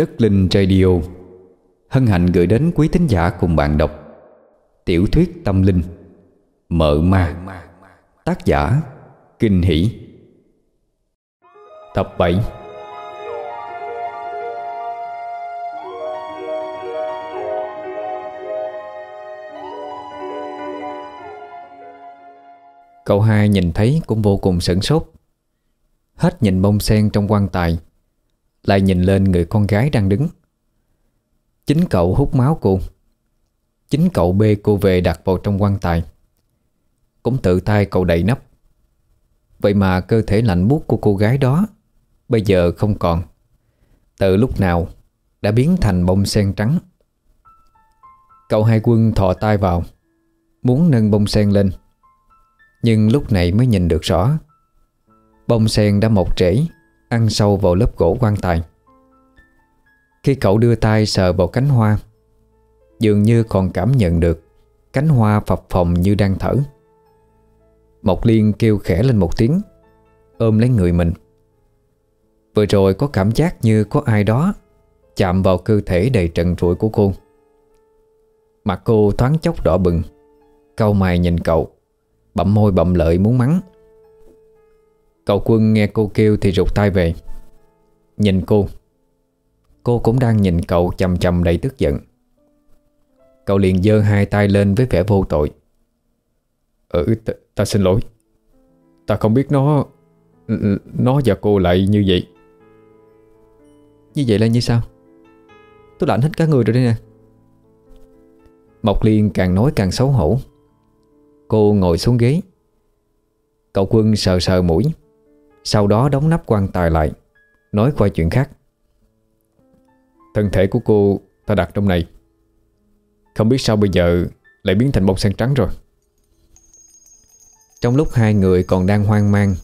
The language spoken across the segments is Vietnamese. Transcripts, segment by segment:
Đất Linh Radio. Hân hạnh gửi đến quý thính giả cùng bạn đọc Tiểu thuyết tâm linh, Mợ ma. Tác giả Kinh Hỷ. Tập 7 Cậu hai nhìn thấy cũng vô cùng sửng sốt. Hết nhìn bông sen trong quan tài. Lại nhìn lên người con gái đang đứng. Chính cậu hút máu cô. Chính cậu bê cô về đặt vào trong quan tài. Cũng tự tay cậu đậy nắp. Vậy mà cơ thể lạnh buốt của cô gái đó Bây giờ không còn. Từ lúc nào Đã biến thành bông sen trắng. Cậu hai quân thò tay vào, Muốn nâng bông sen lên. Nhưng lúc này mới nhìn được rõ, Bông sen đã mọc trễ. Ăn sâu vào lớp gỗ quan tài. Khi cậu đưa tay sờ vào cánh hoa, Dường như còn cảm nhận được Cánh hoa phập phồng như đang thở. Mộc Liên kêu khẽ lên một tiếng, Ôm lấy người mình. Vừa rồi có cảm giác như có ai đó Chạm vào cơ thể đầy trần trụi của cô. Mặt cô thoáng chốc đỏ bừng Câu mày nhìn cậu, Bậm môi bậm lợi muốn mắng. Cậu quân nghe cô kêu thì rụt tay về. Nhìn cô. Cô cũng đang nhìn cậu chầm chầm đầy tức giận. Cậu liền giơ hai tay lên với vẻ vô tội. Ừ ta, ta xin lỗi. Ta không biết nó Nó và cô lại như vậy. Như vậy là như sao? Tôi lạnh hết cả người rồi đây nè. Mộc Liên càng nói càng xấu hổ. Cô ngồi xuống ghế. Cậu quân sờ sờ mũi. Sau đó đóng nắp quan tài lại, Nói qua chuyện khác. Thân thể của cô ta đặt trong này. Không biết sao bây giờ Lại biến thành bông sen trắng rồi. Trong lúc hai người còn đang hoang mang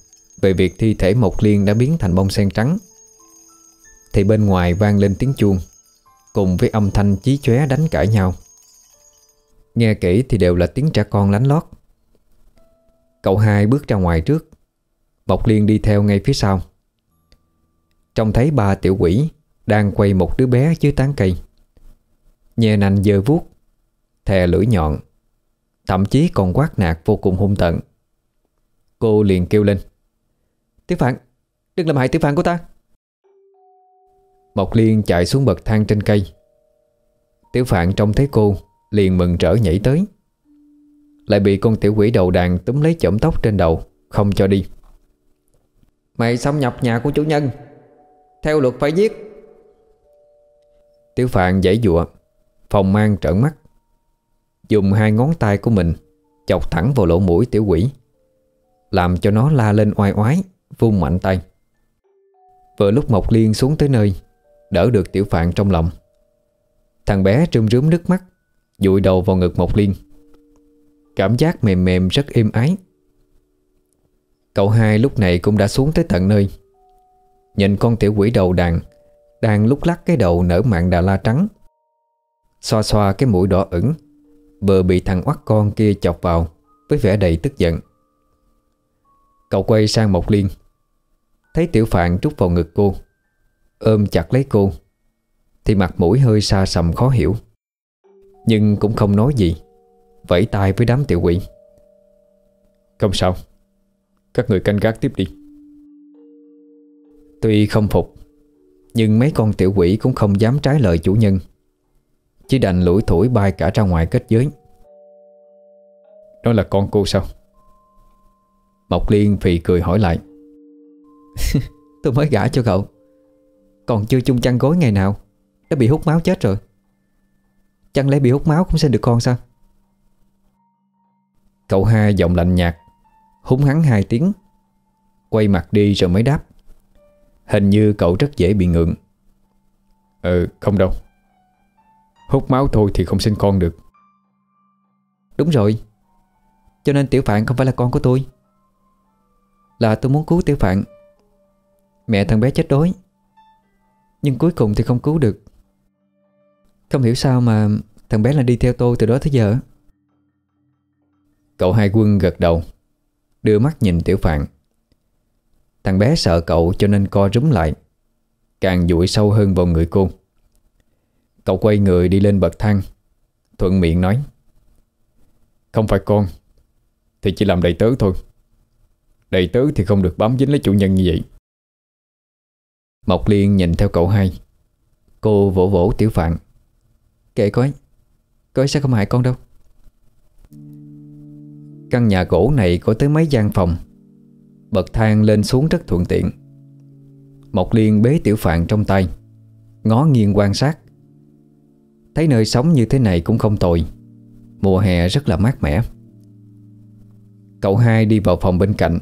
Về việc thi thể Mộc Liên đã biến thành bông sen trắng, Thì bên ngoài vang lên tiếng chuông, Cùng với âm thanh chí chóe đánh cãi nhau. Nghe kỹ thì đều là tiếng trẻ con lánh lót. Cậu hai bước ra ngoài trước Mộc Liên đi theo ngay phía sau. Trông thấy ba tiểu quỷ Đang quay một đứa bé dưới tán cây. Nhẹ nành dơ vuốt, Thè lưỡi nhọn, Thậm chí còn quát nạt vô cùng hung tận. Cô liền kêu lên, Tiểu Phạn, Đừng làm hại Tiểu Phạn của ta. Mộc Liên chạy xuống bậc thang trên cây. Tiểu Phạn trông thấy cô Liền mừng rỡ nhảy tới. Lại bị con tiểu quỷ đầu đàn túm lấy chỏm tóc trên đầu, Không cho đi. Mày xâm nhập nhà của chủ nhân. Theo luật phải giết Tiểu Phạn giãy dụa Phòng mang trợn mắt. Dùng hai ngón tay của mình Chọc thẳng vào lỗ mũi tiểu quỷ, Làm cho nó la lên oai oái, Vung mạnh tay. Vừa lúc Mộc Liên xuống tới nơi, Đỡ được tiểu phạn trong lòng. Thằng bé trơm rướm nước mắt, Dụi đầu vào ngực Mộc Liên. Cảm giác mềm mềm rất êm ái. Cậu hai lúc này cũng đã xuống tới tận nơi. Nhìn con tiểu quỷ đầu đàn, Đang lúc lắc cái đầu nở mạng đà la trắng. Xoa xoa cái mũi đỏ ửng Vừa bị thằng oắt con kia chọc vào Với vẻ đầy tức giận. Cậu quay sang Mộc Liên, Thấy tiểu phạn trút vào ngực cô, Ôm chặt lấy cô, Thì mặt mũi hơi xa sầm khó hiểu. Nhưng cũng không nói gì, Vẫy tay với đám tiểu quỷ. Không sao. Các người canh gác tiếp đi. Tuy không phục, Nhưng mấy con tiểu quỷ cũng không dám trái lời chủ nhân. Chỉ đành lủi thủi bay cả ra ngoài kết giới. Đó là con cô sao? Mộc Liên phì cười hỏi lại. Tôi mới gả cho cậu. Còn chưa chung chăn gối ngày nào, Đã bị hút máu chết rồi. Chẳng lẽ bị hút máu cũng sinh được con sao? Cậu hai giọng lạnh nhạt. Húng hắn hai tiếng. Quay mặt đi rồi mới đáp. Hình như cậu rất dễ bị ngượng. Ừ không đâu. Hút máu thôi thì không sinh con được. Đúng rồi. Cho nên Tiểu Phạn không phải là con của tôi. Là tôi muốn cứu Tiểu Phạn. Mẹ thằng bé chết đói. Nhưng cuối cùng thì không cứu được. Không hiểu sao mà Thằng bé lại đi theo tôi từ đó tới giờ. Cậu hai quân gật đầu. Đưa mắt nhìn Tiểu Phạn. Thằng bé sợ cậu cho nên co rúm lại, Càng dụi sâu hơn vào người cô. Cậu quay người đi lên bậc thang, Thuận miệng nói, Không phải con, Thì chỉ làm đầy tớ thôi. Đầy tớ thì không được bám dính lấy chủ nhân như vậy. Mộc Liên nhìn theo cậu hai, Cô vỗ vỗ tiểu phạn, Kệ cô ấy Cô ấy sẽ không hại con đâu. Căn nhà gỗ này có tới mấy gian phòng. Bậc thang lên xuống rất thuận tiện. Mộc Liên bế tiểu phạn trong tay, Ngó nghiêng quan sát. Thấy nơi sống như thế này cũng không tồi. Mùa hè rất là mát mẻ. Cậu hai đi vào phòng bên cạnh.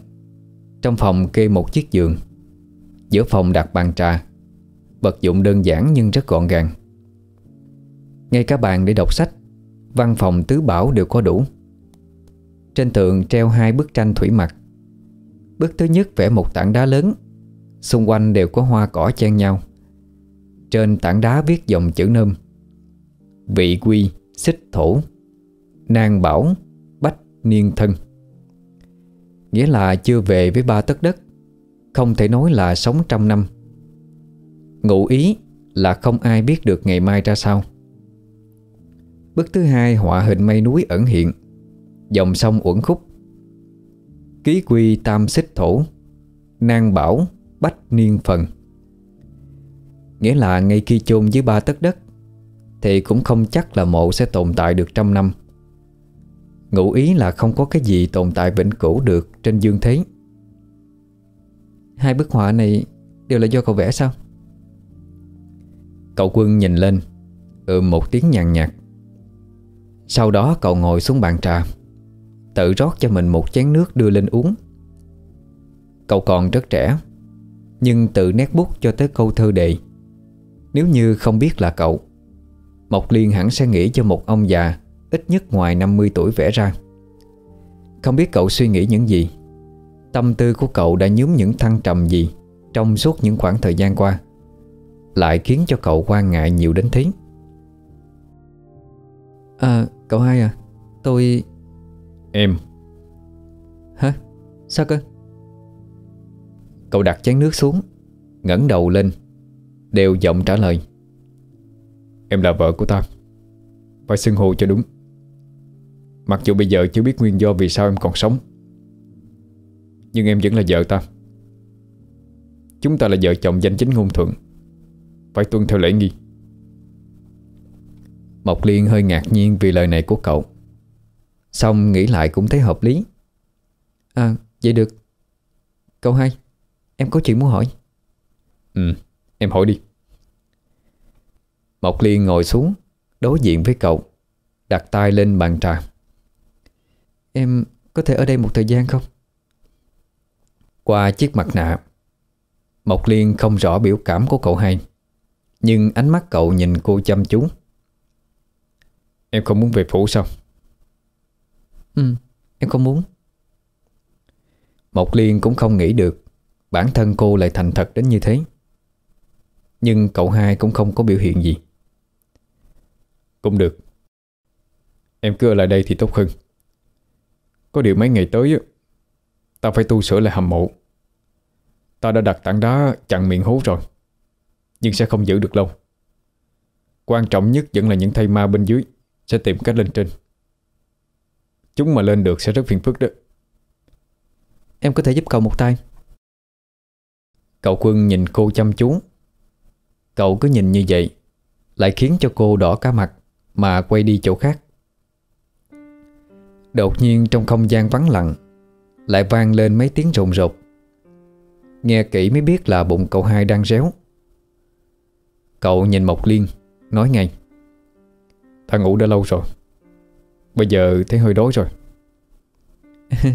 Trong phòng kê một chiếc giường. Giữa phòng đặt bàn trà. Vật dụng đơn giản nhưng rất gọn gàng. Ngay cả bàn để đọc sách, Văn phòng tứ bảo đều có đủ. Trên tường treo hai bức tranh thủy mặc. Bức thứ nhất vẽ một tảng đá lớn Xung quanh đều có hoa cỏ chen nhau. Trên tảng đá viết dòng chữ nôm. Vị quy, xích thổ. Nang bảo, bách niên thân. Nghĩa là chưa về với ba tấc đất Không thể nói là sống trăm năm. Ngụ ý là không ai biết được ngày mai ra sao. Bức thứ hai họa hình mây núi ẩn hiện. Dòng sông uẩn khúc. Ký quy tam xích thổ. Nang bảo, bách niên phần. Nghĩa là ngay khi chôn dưới ba tấc đất, Thì cũng không chắc là mộ sẽ tồn tại được trăm năm. Ngụ ý là không có cái gì tồn tại vĩnh cửu được trên dương thế. Hai bức họa này đều là do cậu vẽ sao? Cậu quân nhìn lên Ừ một tiếng nhàn nhạt. Sau đó cậu ngồi xuống bàn trà. Tự rót cho mình một chén nước đưa lên uống. Cậu còn rất trẻ, Nhưng từ nét bút cho tới câu thơ đề. Nếu như không biết là cậu, Mộc Liên hẳn sẽ nghĩ cho một ông già Ít nhất ngoài 50 tuổi vẽ ra. Không biết cậu suy nghĩ những gì, Tâm tư của cậu đã nhúm những thăng trầm gì Trong suốt những khoảng thời gian qua, Lại khiến cho cậu quan ngại nhiều đến thế. À cậu hai à Tôi Em. Hả? Sao cơ? Cậu đặt chén nước xuống ngẩng đầu lên Đều giọng trả lời. Em là vợ của ta Phải xưng hô cho đúng. Mặc dù bây giờ chưa biết nguyên do vì sao em còn sống Nhưng em vẫn là vợ ta. Chúng ta là vợ chồng danh chính ngôn thuận Phải tuân theo lễ nghi. Mộc Liên hơi ngạc nhiên vì lời này của cậu Xong nghĩ lại cũng thấy hợp lý. À vậy được. Cậu hai Em có chuyện muốn hỏi. Ừ em hỏi đi. Mộc Liên ngồi xuống Đối diện với cậu Đặt tay lên bàn trà. Em có thể ở đây một thời gian không? Qua chiếc mặt nạ Mộc Liên không rõ biểu cảm của cậu hai Nhưng ánh mắt cậu nhìn cô chăm chú. Em không muốn về phủ sao? Ừ, em không muốn. Mộc Liên cũng không nghĩ được Bản thân cô lại thành thật đến như thế. Nhưng cậu hai cũng không có biểu hiện gì. Cũng được. Em cứ ở lại đây thì tốt hơn. Có điều mấy ngày tới Ta phải tu sửa lại hầm mộ. Ta đã đặt tảng đá chặn miệng hố rồi Nhưng sẽ không giữ được lâu. Quan trọng nhất vẫn là những thây ma bên dưới Sẽ tìm cách lên trên. Chúng mà lên được sẽ rất phiền phức đó. Em có thể giúp cậu một tay. Cậu quân nhìn cô chăm chú. Cậu cứ nhìn như vậy Lại khiến cho cô đỏ cả mặt Mà quay đi chỗ khác. Đột nhiên trong không gian vắng lặng Lại vang lên mấy tiếng rồn rột Nghe kỹ mới biết là bụng cậu hai đang réo. Cậu nhìn Mộc Liên Nói ngay. Ta ngủ đã lâu rồi Bây giờ thấy hơi đói rồi.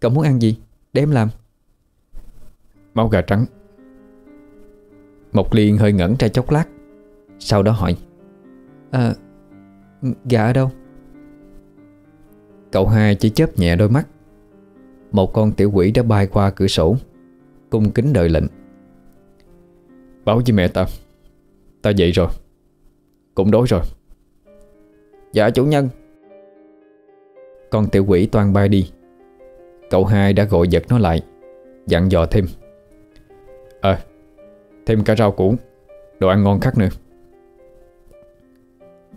Cậu muốn ăn gì? Để em làm. Máu gà trắng. Mộc Liên hơi ngẩn ra chốc lát Sau đó hỏi. À Gà ở đâu? Cậu hai chỉ chớp nhẹ đôi mắt. Một con tiểu quỷ đã bay qua cửa sổ Cung kính đợi lệnh. Báo với mẹ ta. Ta dậy rồi. Cũng đói rồi. Dạ chủ nhân con tiểu quỷ toan bay đi. Cậu hai đã gọi giật nó lại, Dặn dò thêm. Ờ Thêm cả rau củ, Đồ ăn ngon khác nữa.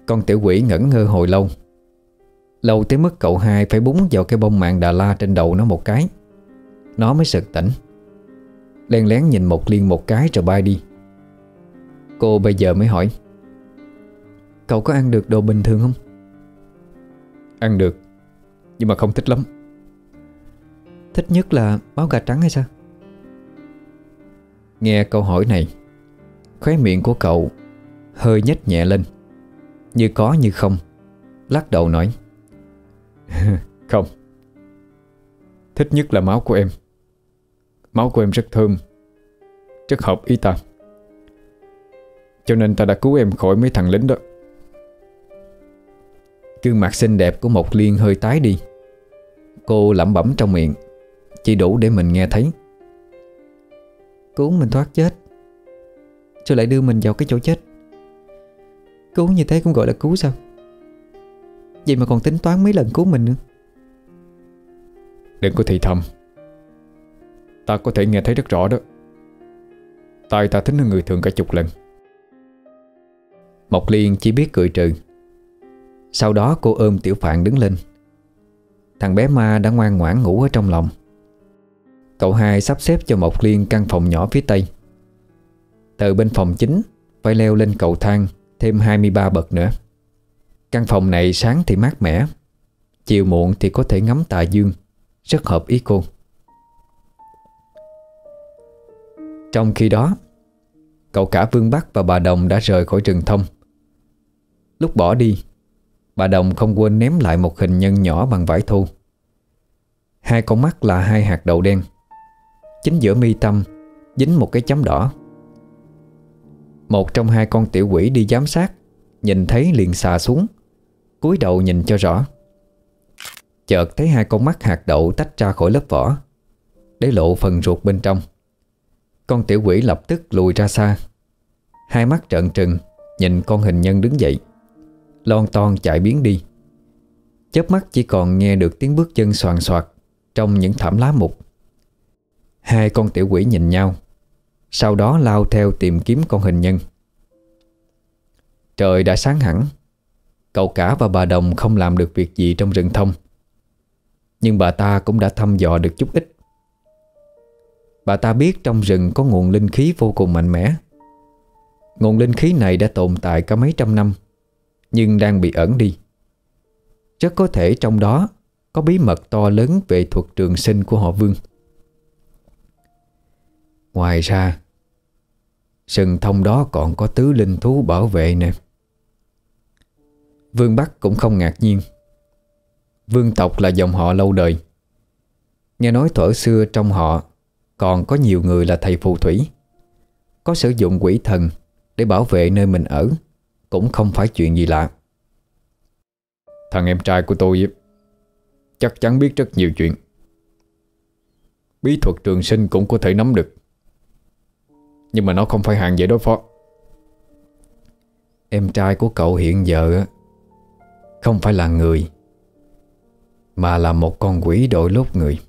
Con tiểu quỷ ngẩn ngơ hồi lâu. Lâu tới mức cậu hai phải búng vào cái bông mạng Đà La trên đầu nó một cái. Nó mới sực tỉnh. Len lén nhìn một liên một cái rồi bay đi. Cô bây giờ mới hỏi, Cậu có ăn được đồ bình thường không? Ăn được. Nhưng mà không thích lắm. Thích nhất là máu gà trắng hay sao? Nghe câu hỏi này Khóe miệng của cậu Hơi nhếch nhẹ lên Như có như không Lắc đầu nói Không. Thích nhất là máu của em. Máu của em rất thơm Rất hợp ý ta. Cho nên ta đã cứu em khỏi mấy thằng lính đó Gương mặt xinh đẹp của Mộc Liên hơi tái đi. Cô lẩm bẩm trong miệng Chỉ đủ để mình nghe thấy. Cứu mình thoát chết. Rồi lại đưa mình vào cái chỗ chết. Cứu như thế cũng gọi là cứu sao? Vậy mà còn tính toán mấy lần cứu mình nữa. Đừng có thì thầm. Ta có thể nghe thấy rất rõ đó. Tai ta thính hơn người thường cả chục lần. Mộc Liên chỉ biết cười trừ sau đó cô ôm Tiểu Phạn đứng lên. Thằng bé ma đã ngoan ngoãn ngủ ở trong lòng. Cậu hai sắp xếp cho Mộc Liên căn phòng nhỏ phía tây. Từ bên phòng chính, Phải leo lên cầu thang, Thêm 23 bậc nữa. Căn phòng này sáng thì mát mẻ, Chiều muộn thì có thể ngắm tà dương. Rất hợp ý cô. Trong khi đó, Cậu cả Vương Bắc và bà Đồng đã rời khỏi rừng thông. Lúc bỏ đi Bà Đồng không quên ném lại một hình nhân nhỏ bằng vải thô. Hai con mắt là hai hạt đậu đen. Chính giữa mi tâm, Dính một cái chấm đỏ. Một trong hai con tiểu quỷ đi giám sát, Nhìn thấy liền xà xuống, cúi đầu nhìn cho rõ. Chợt thấy hai con mắt hạt đậu tách ra khỏi lớp vỏ, Để lộ phần ruột bên trong. Con tiểu quỷ lập tức lùi ra xa. Hai mắt trợn trừng, Nhìn con hình nhân đứng dậy. Lon ton chạy biến đi. Chớp mắt chỉ còn nghe được tiếng bước chân soàn soạt Trong những thảm lá mục. Hai con tiểu quỷ nhìn nhau, Sau đó lao theo tìm kiếm con hình nhân. Trời đã sáng hẳn, Cậu cả và bà Đồng không làm được việc gì trong rừng thông. Nhưng bà ta cũng đã thăm dò được chút ít. Bà ta biết trong rừng có nguồn linh khí vô cùng mạnh mẽ. Nguồn linh khí này đã tồn tại cả mấy trăm năm. Nhưng đang bị ẩn đi. Rất có thể trong đó Có bí mật to lớn về thuật trường sinh của họ Vương. Ngoài ra, sừng thông đó còn có tứ linh thú bảo vệ nè. Vương Bắc cũng không ngạc nhiên. Vương tộc là dòng họ lâu đời. Nghe nói thuở xưa trong họ Còn có nhiều người là thầy phù thủy. Có sử dụng quỷ thần Để bảo vệ nơi mình ở. Cũng không phải chuyện gì lạ. Thằng em trai của tôi Chắc chắn biết rất nhiều chuyện. Bí thuật trường sinh cũng có thể nắm được. Nhưng mà nó không phải hàng dễ đối phó. Em trai của cậu hiện giờ không phải là người, Mà là một con quỷ đội lốt người.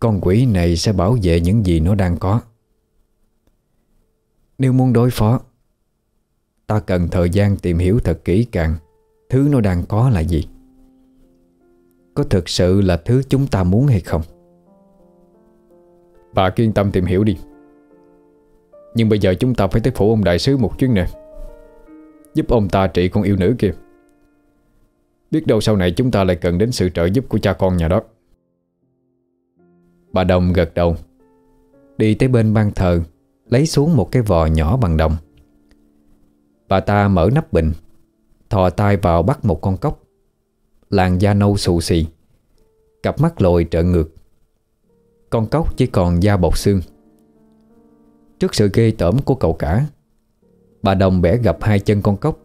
Con quỷ này sẽ bảo vệ những gì nó đang có. Nếu muốn đối phó Ta cần thời gian tìm hiểu thật kỹ càng. Thứ nó đang có là gì? Có thực sự là thứ chúng ta muốn hay không? Bà kiên tâm tìm hiểu đi. Nhưng bây giờ chúng ta phải tới phủ ông đại sứ một chuyến nè. Giúp ông ta trị con yêu nữ kia. Biết đâu sau này chúng ta lại cần đến sự trợ giúp của cha con nhà đó. Bà Đồng gật đầu. Đi tới bên ban thờ, Lấy xuống một cái vò nhỏ bằng đồng. Bà ta mở nắp bình, Thò tay vào bắt một con cốc Làn da nâu xù xì, Cặp mắt lồi trợn ngược. Con cốc chỉ còn da bọc xương. Trước sự ghê tởm của cậu cả, Bà Đồng bẻ gập hai chân con cốc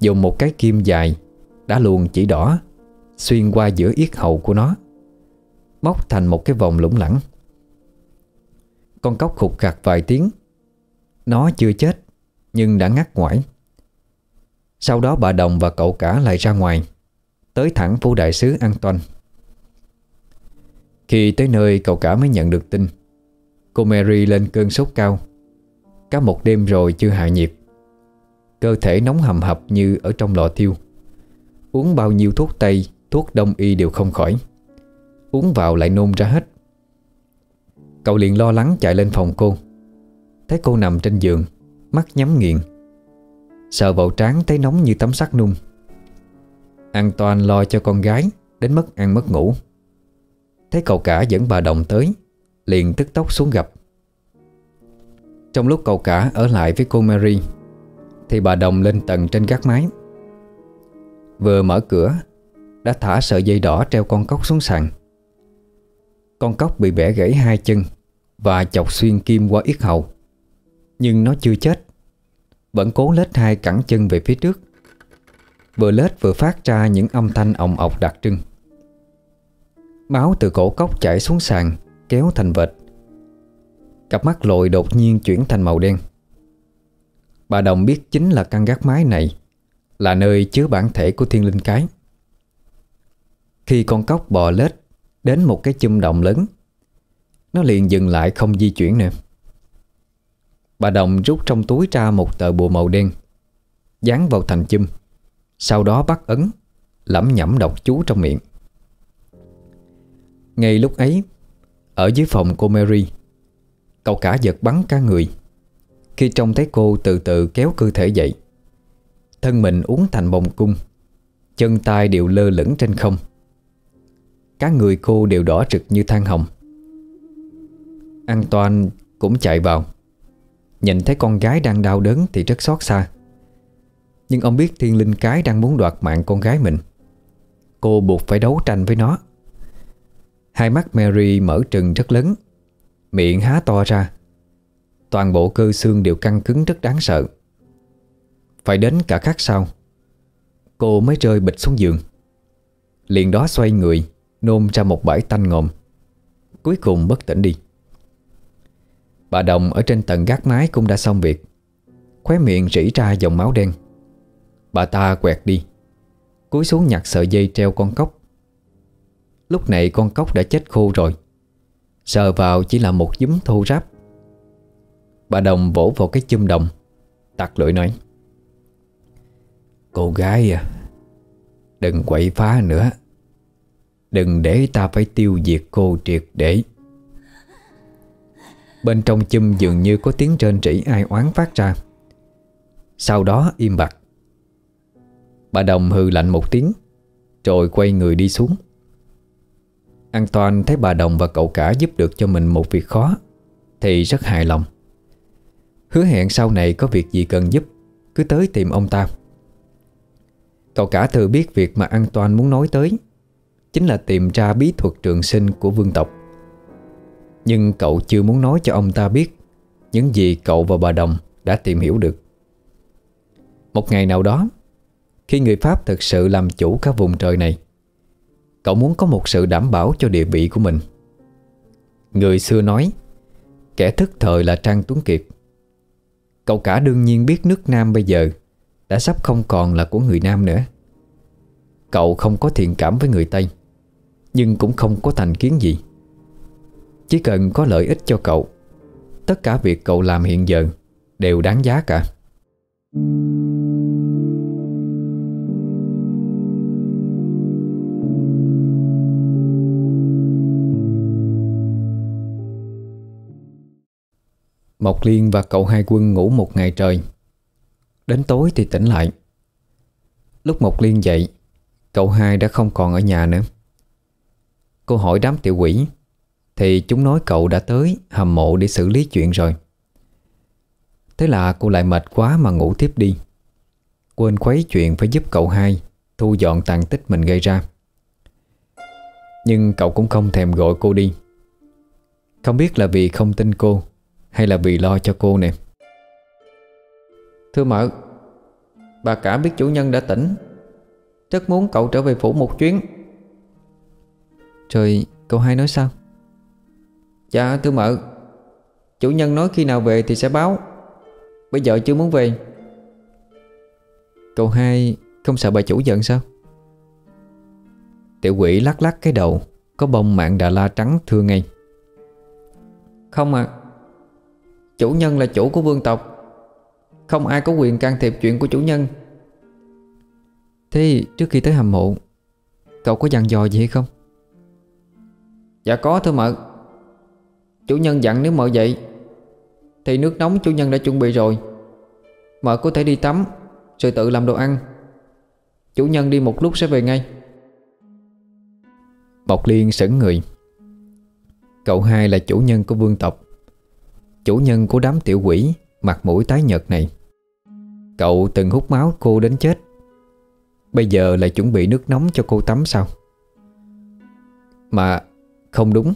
Dùng một cái kim dài đã luồn chỉ đỏ, Xuyên qua giữa yết hầu của nó, Móc thành một cái vòng lủng lẳng. Con cóc khục khặt vài tiếng, Nó chưa chết. Nhưng đã ngắt ngoải Sau đó bà Đồng và cậu cả lại ra ngoài, Tới thẳng phủ đại sứ an toàn Khi tới nơi, cậu cả mới nhận được tin. Cô Mary lên cơn sốt cao. Cả một đêm rồi chưa hạ nhiệt. Cơ thể nóng hầm hập như ở trong lò thiêu. Uống bao nhiêu thuốc tây, Thuốc đông y đều không khỏi. Uống vào lại nôn ra hết. Cậu liền lo lắng chạy lên phòng cô. Thấy cô nằm trên giường Mắt nhắm nghiền. Sợ vào trán thấy nóng như tấm sắt nung. An toàn lo cho con gái, Đến mất ăn mất ngủ. Thấy cậu cả dẫn bà Đồng tới, Liền tức tốc xuống gặp. Trong lúc cậu cả ở lại với cô Mary, Thì bà Đồng lên tầng trên gác mái Vừa mở cửa, Đã thả sợi dây đỏ treo con cóc xuống sàn. Con cóc bị bẻ gãy hai chân Và chọc xuyên kim qua yết hầu, Nhưng nó chưa chết. Vẫn cố lết hai cẳng chân về phía trước. Vừa lết vừa phát ra những âm thanh ọng ọc đặc trưng. Máu từ cổ cốc chảy xuống sàn, Kéo thành vệt. Cặp mắt lội đột nhiên chuyển thành màu đen. Bà Đồng biết chính là căn gác mái này, Là nơi chứa bản thể của thiên linh cái. Khi con cóc bò lết Đến một cái chum động lớn, Nó liền dừng lại không di chuyển nữa. Bà Đồng rút trong túi ra một tờ bùa màu đen, Dán vào thành chum, Sau đó bắt ấn, Lẩm nhẩm đọc chú trong miệng. Ngay lúc ấy, Ở dưới phòng cô Mary, Cậu cả giật bắn cả người, Khi trông thấy cô từ từ kéo cơ thể dậy. Thân mình uống thành bồng cung, Chân tay đều lơ lửng trên không. Các người cô đều đỏ rực như than hồng. An Toàn cũng chạy vào. Nhìn thấy con gái đang đau đớn thì rất xót xa. Nhưng ông biết thiên linh cái đang muốn đoạt mạng con gái mình. Cô buộc phải đấu tranh với nó. Hai mắt Mary mở trừng rất lớn, Miệng há to ra. Toàn bộ cơ xương đều căng cứng rất đáng sợ. Phải đến cả khắc sau, Cô mới rơi bịch xuống giường. Liền đó xoay người, Nôn ra một bãi tanh ngộm Cuối cùng bất tỉnh đi. Bà Đồng ở trên tầng gác mái cũng đã xong việc. Khóe miệng rỉ ra dòng máu đen. Bà ta quẹt đi, Cúi xuống nhặt sợi dây treo con cốc Lúc này con cóc đã chết khô rồi. Sờ vào chỉ là một dúm thô ráp. Bà Đồng vỗ vào cái chum đồng, Tặc lưỡi nói, Cô gái à Đừng quậy phá nữa. Đừng để ta phải tiêu diệt cô triệt để. Bên trong chum dường như có tiếng trên trĩ ai oán phát ra. Sau đó im bặt. Bà Đồng hừ lạnh một tiếng, Rồi quay người đi xuống. An Toàn thấy bà Đồng và cậu cả giúp được cho mình một việc khó, Thì rất hài lòng. Hứa hẹn sau này có việc gì cần giúp, Cứ tới tìm ông ta. Cậu cả thừa biết việc mà An Toàn muốn nói tới, Chính là tìm ra bí thuật trường sinh của vương tộc. Nhưng cậu chưa muốn nói cho ông ta biết Những gì cậu và bà Đồng đã tìm hiểu được. Một ngày nào đó, Khi người Pháp thực sự làm chủ các vùng trời này, Cậu muốn có một sự đảm bảo cho địa vị của mình. Người xưa nói, Kẻ thức thời là Trang Tuấn Kiệt. Cậu cả đương nhiên biết nước Nam bây giờ Đã sắp không còn là của người Nam nữa. Cậu không có thiện cảm với người Tây, Nhưng cũng không có thành kiến gì. Chỉ cần có lợi ích cho cậu, Tất cả việc cậu làm hiện giờ Đều đáng giá cả. Mộc Liên và cậu hai quân ngủ một ngày trời. Đến tối thì tỉnh lại. Lúc Mộc Liên dậy, Cậu hai đã không còn ở nhà nữa. Cô hỏi đám tiểu quỷ thì chúng nói cậu đã tới hầm mộ để xử lý chuyện rồi. Thế là cô lại mệt quá mà ngủ tiếp đi. Quên khuấy chuyện phải giúp cậu hai, Thu dọn tàn tích mình gây ra. Nhưng cậu cũng không thèm gọi cô đi. Không biết là vì không tin cô, hay là vì lo cho cô nè. Thưa mợ, Bà cả biết chủ nhân đã tỉnh. Rất muốn cậu trở về phủ một chuyến. Rồi cậu hai nói sao? Dạ thưa mợ. Chủ nhân nói khi nào về thì sẽ báo. Bây giờ chưa muốn về. Cậu hai không sợ bà chủ giận sao? Tiểu quỷ lắc lắc cái đầu, Có bông mạng Đà La trắng thưa ngay. Không à Chủ nhân là chủ của vương tộc. Không ai có quyền can thiệp chuyện của chủ nhân. Thế trước khi tới hầm mộ, Cậu có dặn dò gì hay không? Dạ có, thưa mợ. Chủ nhân dặn nếu mợ dậy, Thì nước nóng chủ nhân đã chuẩn bị rồi. Mợ có thể đi tắm, Rồi tự làm đồ ăn. Chủ nhân đi một lúc sẽ về ngay. Bọc Liên sững người. Cậu hai là chủ nhân của vương tộc. Chủ nhân của đám tiểu quỷ, Mặt mũi tái nhợt này. Cậu từng hút máu cô đến chết. Bây giờ lại chuẩn bị nước nóng cho cô tắm sao? Mà không đúng.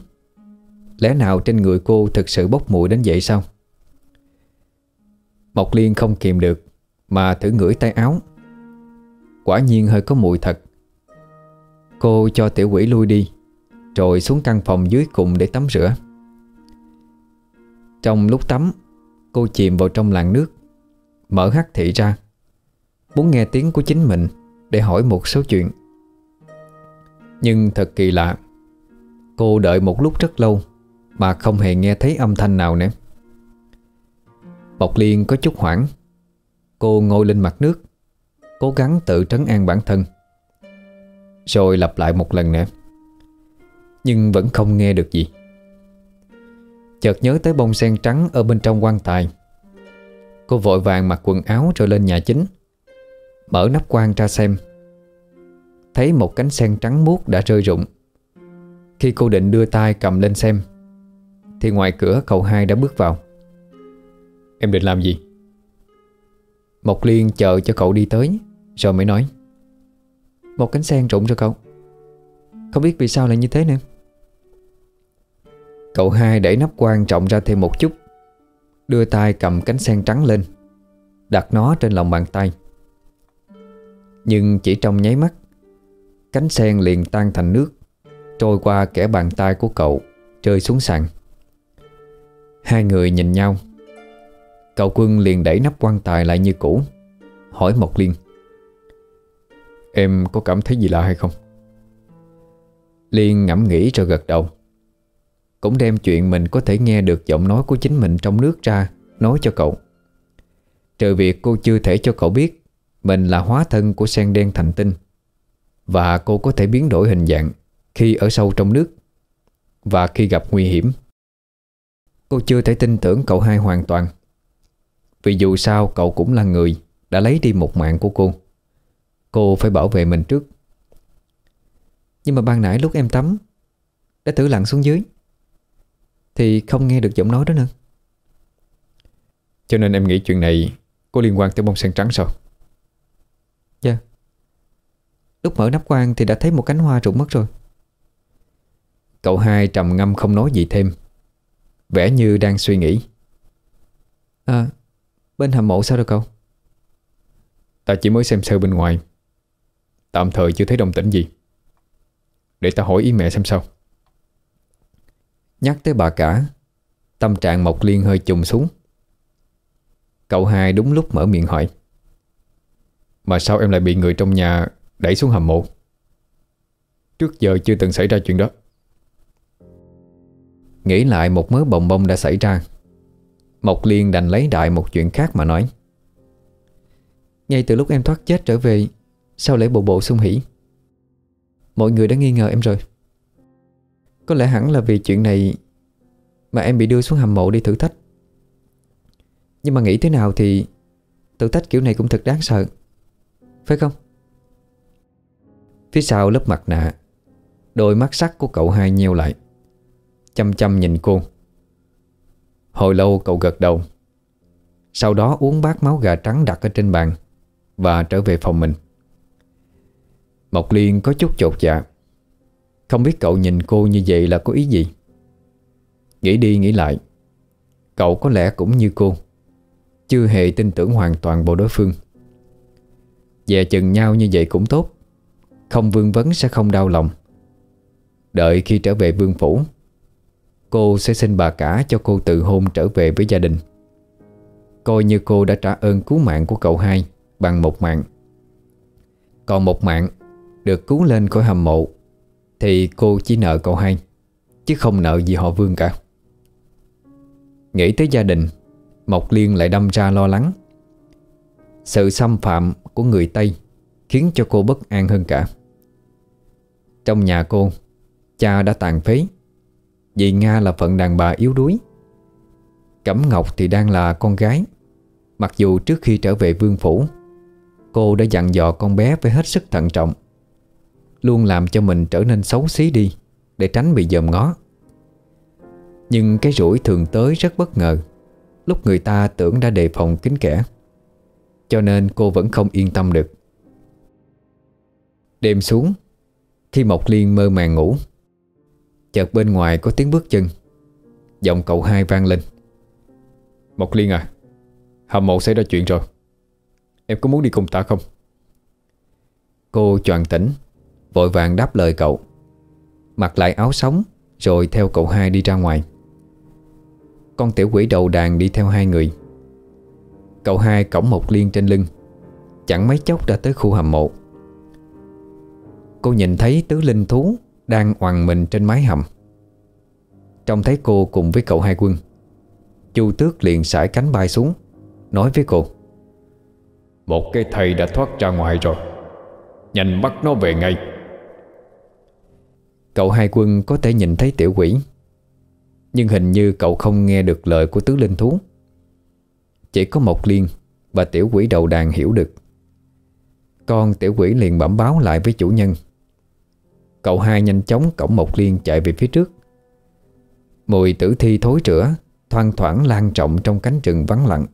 Lẽ nào trên người cô thực sự bốc mùi đến vậy sao? Mộc Liên không kìm được, Mà thử ngửi tay áo. Quả nhiên hơi có mùi thật. Cô cho tiểu quỷ lui đi, Rồi xuống căn phòng dưới cùng để tắm rửa. Trong lúc tắm, Cô chìm vào trong làn nước, Mở hắt thị ra, Muốn nghe tiếng của chính mình Để hỏi một số chuyện. Nhưng thật kỳ lạ, Cô đợi một lúc rất lâu mà không hề nghe thấy âm thanh nào nữa. Bọc Liên có chút hoảng. Cô ngồi lên mặt nước, Cố gắng tự trấn an bản thân, Rồi lặp lại một lần nữa. Nhưng vẫn không nghe được gì. Chợt nhớ tới bông sen trắng Ở bên trong quan tài. Cô vội vàng mặc quần áo rồi lên nhà chính, Mở nắp quan ra xem. Thấy một cánh sen trắng muốt đã rơi rụng. Khi cô định đưa tay cầm lên xem thì ngoài cửa cậu hai đã bước vào. Em định làm gì? Mộc Liên chờ cho cậu đi tới Rồi mới nói. Một cánh sen rụng rồi cậu. Không biết vì sao lại như thế nữa. Cậu hai đẩy nắp quan trọng ra thêm một chút Đưa tay cầm cánh sen trắng lên Đặt nó trên lòng bàn tay. Nhưng chỉ trong nháy mắt Cánh sen liền tan thành nước Trôi qua kẻ bàn tay của cậu Rơi xuống sàn Hai người nhìn nhau. Cậu quân liền đẩy nắp quan tài lại như cũ, Hỏi Mộc Liên. Em có cảm thấy gì lạ hay không? Liên ngẫm nghĩ rồi gật đầu. Cũng đem chuyện mình có thể nghe được giọng nói của chính mình trong nước ra, Nói cho cậu. Trừ việc cô chưa thể cho cậu biết Mình là hóa thân của sen đen thành tinh, Và cô có thể biến đổi hình dạng Khi ở sâu trong nước, Và khi gặp nguy hiểm. Cô chưa thể tin tưởng cậu hai hoàn toàn. Vì dù sao cậu cũng là người Đã lấy đi một mạng của cô. Cô phải bảo vệ mình trước. Nhưng mà ban nãy lúc em tắm Đã thử lặn xuống dưới. Thì không nghe được giọng nói đó nữa. Cho nên em nghĩ chuyện này Có liên quan tới bông sen trắng sao? Dạ. Lúc mở nắp quan thì đã thấy một cánh hoa rụng mất rồi. Cậu hai trầm ngâm không nói gì thêm Vẻ như đang suy nghĩ. À Bên hầm mộ sao rồi cậu? Ta chỉ mới xem sơ bên ngoài. Tạm thời chưa thấy đồng tĩnh gì. Để ta hỏi ý mẹ xem sao. Nhắc tới bà cả Tâm trạng Mộc Liên hơi trùng xuống. Cậu hai đúng lúc mở miệng hỏi. Mà sao em lại bị người trong nhà Đẩy xuống hầm mộ? Trước giờ chưa từng xảy ra chuyện đó Nghĩ lại một mớ bồng bông đã xảy ra. Mộc Liên đành lấy đại một chuyện khác mà nói. Ngay từ lúc em thoát chết trở về Sau lễ bộ bộ sung hỉ? Mọi người đã nghi ngờ em rồi. Có lẽ hẳn là vì chuyện này Mà em bị đưa xuống hầm mộ đi thử thách. Nhưng mà nghĩ thế nào thì Thử thách kiểu này cũng thật đáng sợ. Phải không? Phía sau lớp mặt nạ, Đôi mắt sắc của cậu hai nheo lại. Chăm chăm nhìn cô. Hồi lâu cậu gật đầu. Sau đó uống bát máu gà trắng đặt ở trên bàn Và trở về phòng mình. Mộc Liên có chút chột dạ. Không biết cậu nhìn cô như vậy là có ý gì? Nghĩ đi nghĩ lại, Cậu có lẽ cũng như cô, Chưa hề tin tưởng hoàn toàn bộ đối phương. Dè chừng nhau như vậy cũng tốt, Không vương vấn sẽ không đau lòng. Đợi khi trở về vương phủ Cô sẽ xin bà cả cho cô tự hôn trở về với gia đình. Coi như cô đã trả ơn cứu mạng của cậu hai Bằng một mạng. Còn một mạng Được cứu lên khỏi hầm mộ, Thì cô chỉ nợ cậu hai, Chứ không nợ gì họ vương cả. Nghĩ tới gia đình, Mộc Liên lại đâm ra lo lắng. Sự xâm phạm của người Tây Khiến cho cô bất an hơn cả. Trong nhà cô, Cha đã tàn phế vì Nga là phận đàn bà yếu đuối. Cẩm Ngọc thì đang là con gái. Mặc dù trước khi trở về vương phủ, Cô đã dặn dò con bé phải hết sức thận trọng, Luôn làm cho mình trở nên xấu xí đi Để tránh bị dòm ngó. Nhưng cái rủi thường tới rất bất ngờ, Lúc người ta tưởng đã đề phòng kín kẻ, Cho nên cô vẫn không yên tâm được. Đêm xuống, Khi Mộc Liên mơ màng ngủ Chợt bên ngoài có tiếng bước chân. Giọng cậu hai vang lên. Mộc Liên à Hầm mộ xảy ra chuyện rồi. Em có muốn đi cùng ta không? Cô choàng tỉnh, Vội vàng đáp lời cậu. Mặc lại áo sống Rồi theo cậu hai đi ra ngoài. Con tiểu quỷ đầu đàn đi theo hai người. Cậu hai cổng Mộc liên trên lưng, Chẳng mấy chốc đã tới khu hầm mộ. Cô nhìn thấy tứ linh thú đang oằn mình trên mái hầm. Trông thấy cô cùng với cậu hai quân Chu tước liền sải cánh bay xuống Nói với cô Một cái thầy đã thoát ra ngoài rồi Nhanh bắt nó về ngay. Cậu hai quân có thể nhìn thấy tiểu quỷ Nhưng hình như cậu không nghe được lời của tứ linh thú. Chỉ có một liên Và tiểu quỷ đầu đàn hiểu được. Con tiểu quỷ liền bẩm báo lại với chủ nhân Cậu hai nhanh chóng cổng một liên chạy về phía trước. Mùi tử thi thối rữa Thoang thoảng lan trọng trong cánh rừng vắng lặng.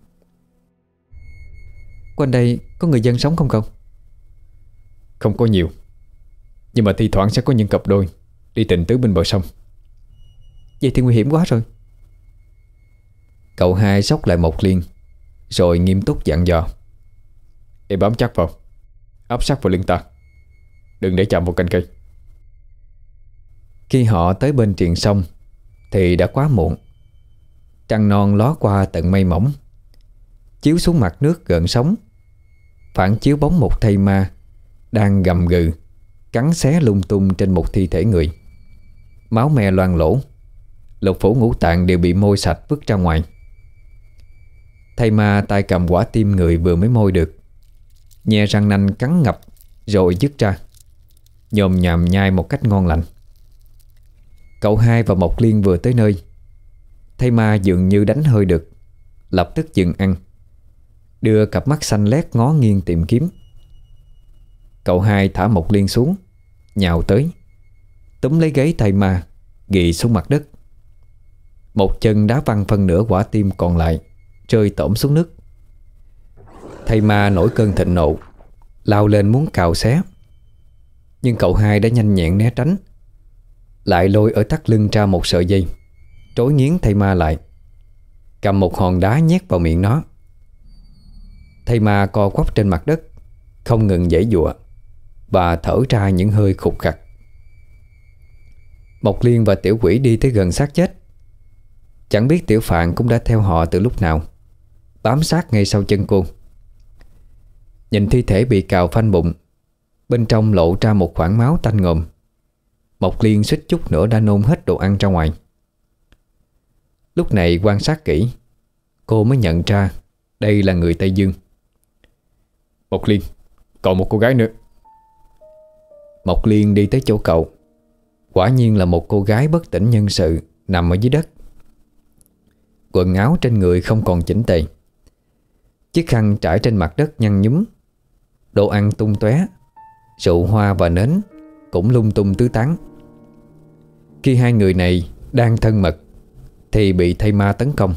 Quanh đây có người dân sống không cậu? Không có nhiều. Nhưng mà thi thoảng sẽ có những cặp đôi Đi tình tứ bên bờ sông. Vậy thì nguy hiểm quá rồi. Cậu hai sóc lại một liên Rồi nghiêm túc dặn dò. Em bám chắc vào Áp sát vào lưng ta. Đừng để chạm vào cành cây khi họ tới bên triền sông, Thì đã quá muộn. Trăng non ló qua tận mây mỏng, Chiếu xuống mặt nước gần sóng, Phản chiếu bóng một thây ma Đang gầm gừ, Cắn xé lung tung trên một thi thể người. Máu me loang lỗ Lục phủ ngũ tạng đều bị môi sạch vứt ra ngoài. Thầy ma tay cầm quả tim người vừa mới môi được Nhe răng nanh cắn ngập, Rồi dứt ra, Nhồm nhàm nhai một cách ngon lành. Cậu hai và Mộc Liên vừa tới nơi. Thầy ma dường như đánh hơi được, Lập tức dừng ăn. Đưa cặp mắt xanh lét ngó nghiêng tìm kiếm. Cậu hai thả Mộc Liên xuống, Nhào tới, Túm lấy gáy thầy ma Gị xuống mặt đất. Một chân đá văng phân nửa quả tim còn lại, Rơi tổm xuống nước. Thầy ma nổi cơn thịnh nộ, Lao lên muốn cào xé. Nhưng cậu hai đã nhanh nhẹn né tránh. Lại lôi ở thắt lưng ra một sợi dây. Trối nghiến thầy ma lại. Cầm một hòn đá nhét vào miệng nó. Thầy ma co quắp trên mặt đất, Không ngừng dãy dụa Và thở ra những hơi khục khặt Mộc Liên và Tiểu Quỷ đi tới gần xác chết. Chẳng biết Tiểu Phạn cũng đã theo họ từ lúc nào. Bám sát ngay sau chân cô. Nhìn thi thể bị cào phanh bụng, Bên trong lộ ra một khoảng máu tanh ngồm Mộc Liên suýt chút nữa đã nôn hết đồ ăn ra ngoài. Lúc này quan sát kỹ, Cô mới nhận ra Đây là người Tây Dương. Mộc Liên, Còn một cô gái nữa. Mộc Liên đi tới chỗ cậu. Quả nhiên là một cô gái bất tỉnh nhân sự Nằm ở dưới đất. Quần áo trên người không còn chỉnh tề. Chiếc khăn trải trên mặt đất nhăn nhúm. Đồ ăn tung tóe, Rượu hoa và nến Cũng lung tung tứ tán. Khi hai người này đang thân mật, Thì bị thây ma tấn công.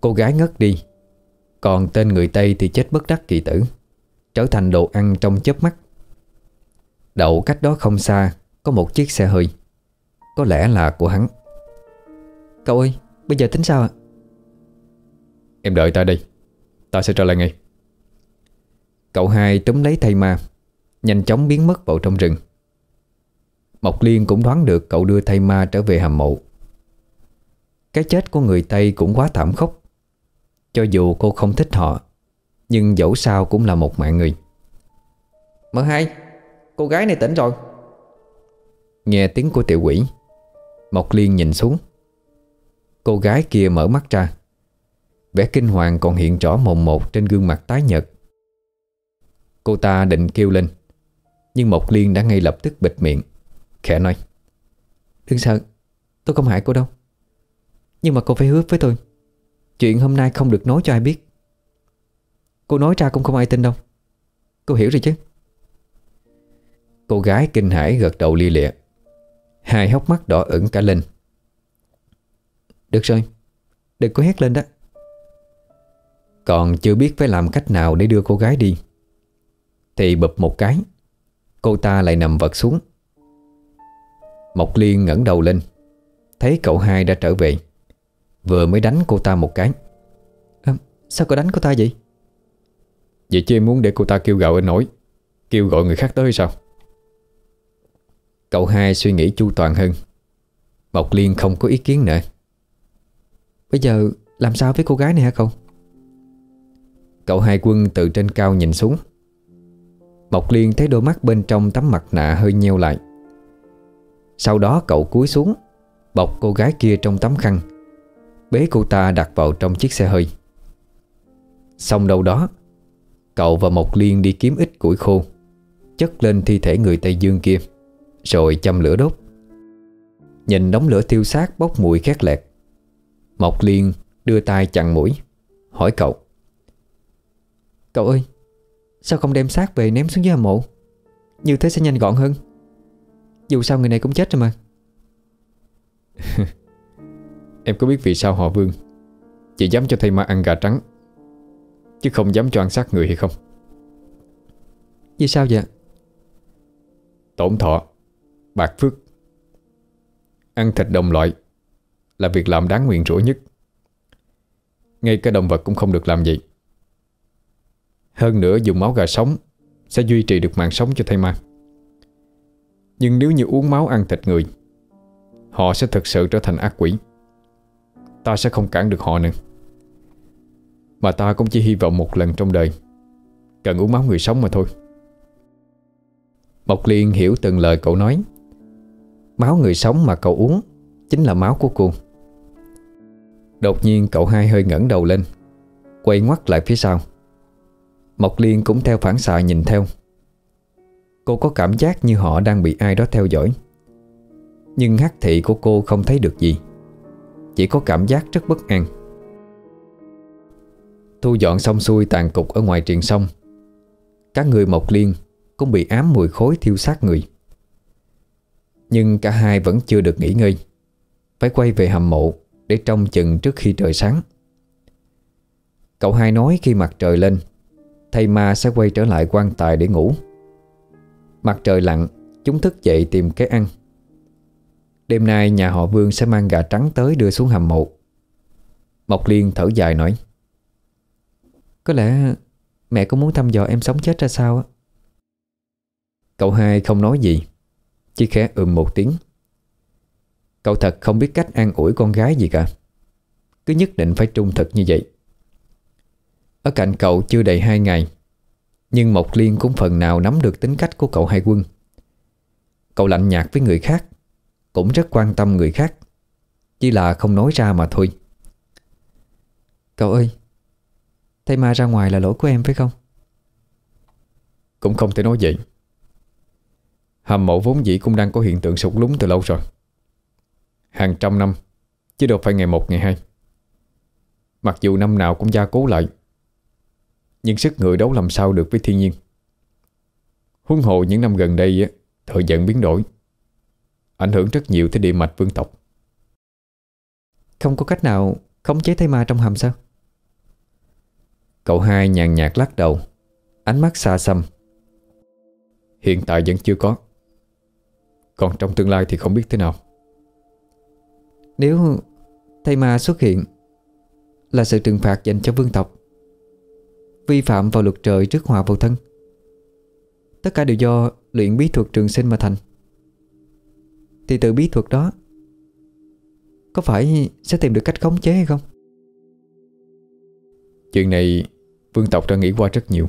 Cô gái ngất đi, Còn tên người Tây thì chết bất đắc kỳ tử, Trở thành đồ ăn trong chớp mắt. Đậu cách đó không xa, Có một chiếc xe hơi. Có lẽ là của hắn. Cậu ơi, bây giờ tính sao ạ? Em đợi ta đây, Ta sẽ trở lại ngay. Cậu hai túm lấy thây ma, Nhanh chóng biến mất vào trong rừng. Mộc Liên cũng đoán được cậu đưa thây ma trở về hầm mộ. Cái chết của người Tây cũng quá thảm khốc. Cho dù cô không thích họ, Nhưng dẫu sao cũng là một mạng người. Mợ hai, Cô gái này tỉnh rồi. Nghe tiếng của tiểu quỷ, Mộc Liên nhìn xuống. Cô gái kia mở mắt ra. Vẻ kinh hoàng còn hiện rõ mồm một trên gương mặt tái nhợt. Cô ta định kêu lên, Nhưng Mộc Liên đã ngay lập tức bịt miệng. Khẽ nói. Đừng sợ, Tôi không hại cô đâu. Nhưng mà cô phải hứa với tôi, Chuyện hôm nay không được nói cho ai biết. Cô nói ra cũng không ai tin đâu. Cô hiểu rồi chứ? Cô gái kinh hãi gật đầu lia lịa. Hai hốc mắt đỏ ửng cả lên. Được rồi, Đừng có hét lên đó. Còn chưa biết phải làm cách nào để đưa cô gái đi, Thì bụp một cái, Cô ta lại nằm vật xuống. Mộc Liên ngẩng đầu lên. Thấy cậu hai đã trở về. Vừa mới đánh cô ta một cái. À, Sao cậu đánh cô ta vậy? Vậy chứ em muốn để cô ta kêu gạo anh nổi Kêu gọi người khác tới sao? Cậu hai suy nghĩ chu toàn hơn. Mộc Liên không có ý kiến nữa. Bây giờ làm sao với cô gái này hả cậu? Cậu hai quân từ trên cao nhìn xuống. Mộc Liên thấy đôi mắt bên trong tấm mặt nạ hơi nheo lại. Sau đó cậu cúi xuống, Bọc cô gái kia trong tấm khăn. Bế cô ta đặt vào trong chiếc xe hơi. Xong đâu đó, Cậu và Mộc Liên đi kiếm ít củi khô, Chất lên thi thể người Tây Dương kia, Rồi châm lửa đốt. Nhìn đống lửa tiêu xác bốc mùi khét lẹt, Mộc Liên đưa tay chặn mũi, Hỏi cậu. Cậu ơi, Sao không đem xác về ném xuống dưới hầm mộ? Như thế sẽ nhanh gọn hơn. Dù sao người này cũng chết rồi mà. Em có biết vì sao họ vương Chỉ dám cho thầy ma ăn gà trắng Chứ không dám cho ăn xác người hay không? Vì sao vậy? Tổn thọ Bạc phước Ăn thịt đồng loại Là việc làm đáng nguyện rủa nhất. Ngay cả động vật cũng không được làm vậy. Hơn nữa dùng máu gà sống Sẽ duy trì được mạng sống cho thầy ma nhưng nếu như uống máu ăn thịt người, Họ sẽ thực sự trở thành ác quỷ. Ta sẽ không cản được họ nữa. Mà ta cũng chỉ hy vọng một lần trong đời, Cần uống máu người sống mà thôi. Mộc Liên hiểu từng lời cậu nói. Máu người sống mà cậu uống Chính là máu của cô Đột nhiên cậu hai hơi ngẩng đầu lên, Quay ngoắt lại phía sau. Mộc Liên cũng theo phản xạ nhìn theo. Cô có cảm giác như họ đang bị ai đó theo dõi. Nhưng hắc thị của cô không thấy được gì. Chỉ có cảm giác rất bất an. Thu dọn xong xuôi tàn cục ở ngoài triền sông Các người Mộc Liên cũng bị ám mùi khối thiêu xác người. Nhưng cả hai vẫn chưa được nghỉ ngơi, Phải quay về hầm mộ Để trông chừng trước khi trời sáng. Cậu hai nói khi mặt trời lên, Thầy ma sẽ quay trở lại quan tài để ngủ. Mặt trời lặn, Chúng thức dậy tìm cái ăn. Đêm nay nhà họ Vương sẽ mang gà trắng tới đưa xuống hầm mộ. Mộc Liên thở dài nói, Có lẽ mẹ cũng muốn thăm dò em sống chết ra sao á? Cậu hai không nói gì, Chỉ khẽ ừm một tiếng. Cậu thật không biết cách an ủi con gái gì cả, Cứ nhất định phải trung thực như vậy. Ở cạnh cậu chưa đầy hai ngày nhưng Mộc Liên cũng phần nào nắm được tính cách của cậu hai quân. Cậu lạnh nhạt với người khác, Cũng rất quan tâm người khác, Chỉ là không nói ra mà thôi. Cậu ơi, Thầy ma ra ngoài là lỗi của em phải không? Cũng không thể nói vậy. Hầm mộ vốn dĩ cũng đang có hiện tượng sụt lún từ lâu rồi. Hàng trăm năm, Chứ đâu phải ngày một, ngày hai. Mặc dù năm nào cũng gia cố lại nhưng sức người đấu làm sao được với thiên nhiên? Huống hồ những năm gần đây Thời gian biến đổi Ảnh hưởng rất nhiều tới địa mạch vương tộc. Không có cách nào khống chế thây ma trong hầm sao? Cậu hai nhàn nhạt lắc đầu Ánh mắt xa xăm. Hiện tại vẫn chưa có. Còn trong tương lai thì không biết thế nào. Nếu thây ma xuất hiện Là sự trừng phạt dành cho vương tộc Vi phạm vào luật trời trước hòa vào thân. Tất cả đều do luyện bí thuật trường sinh mà thành. Thì từ bí thuật đó, Có phải sẽ tìm được cách khống chế hay không? Chuyện này Vương tộc đã nghĩ qua rất nhiều.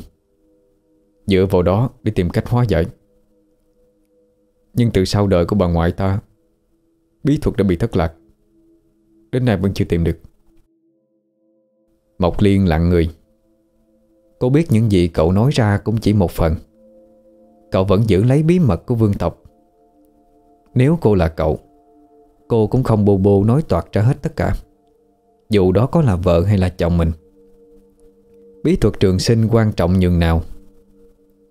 Dựa vào đó để tìm cách hóa giải. Nhưng từ sau đời của bà ngoại ta, Bí thuật đã bị thất lạc. Đến nay vẫn chưa tìm được. Mộc Liên lặng người. Cô biết những gì cậu nói ra cũng chỉ một phần. Cậu vẫn giữ lấy bí mật của vương tộc. Nếu cô là cậu, Cô cũng không bô bô nói toạc ra hết tất cả. Dù đó có là vợ hay là chồng mình. Bí thuật trường sinh quan trọng nhường nào.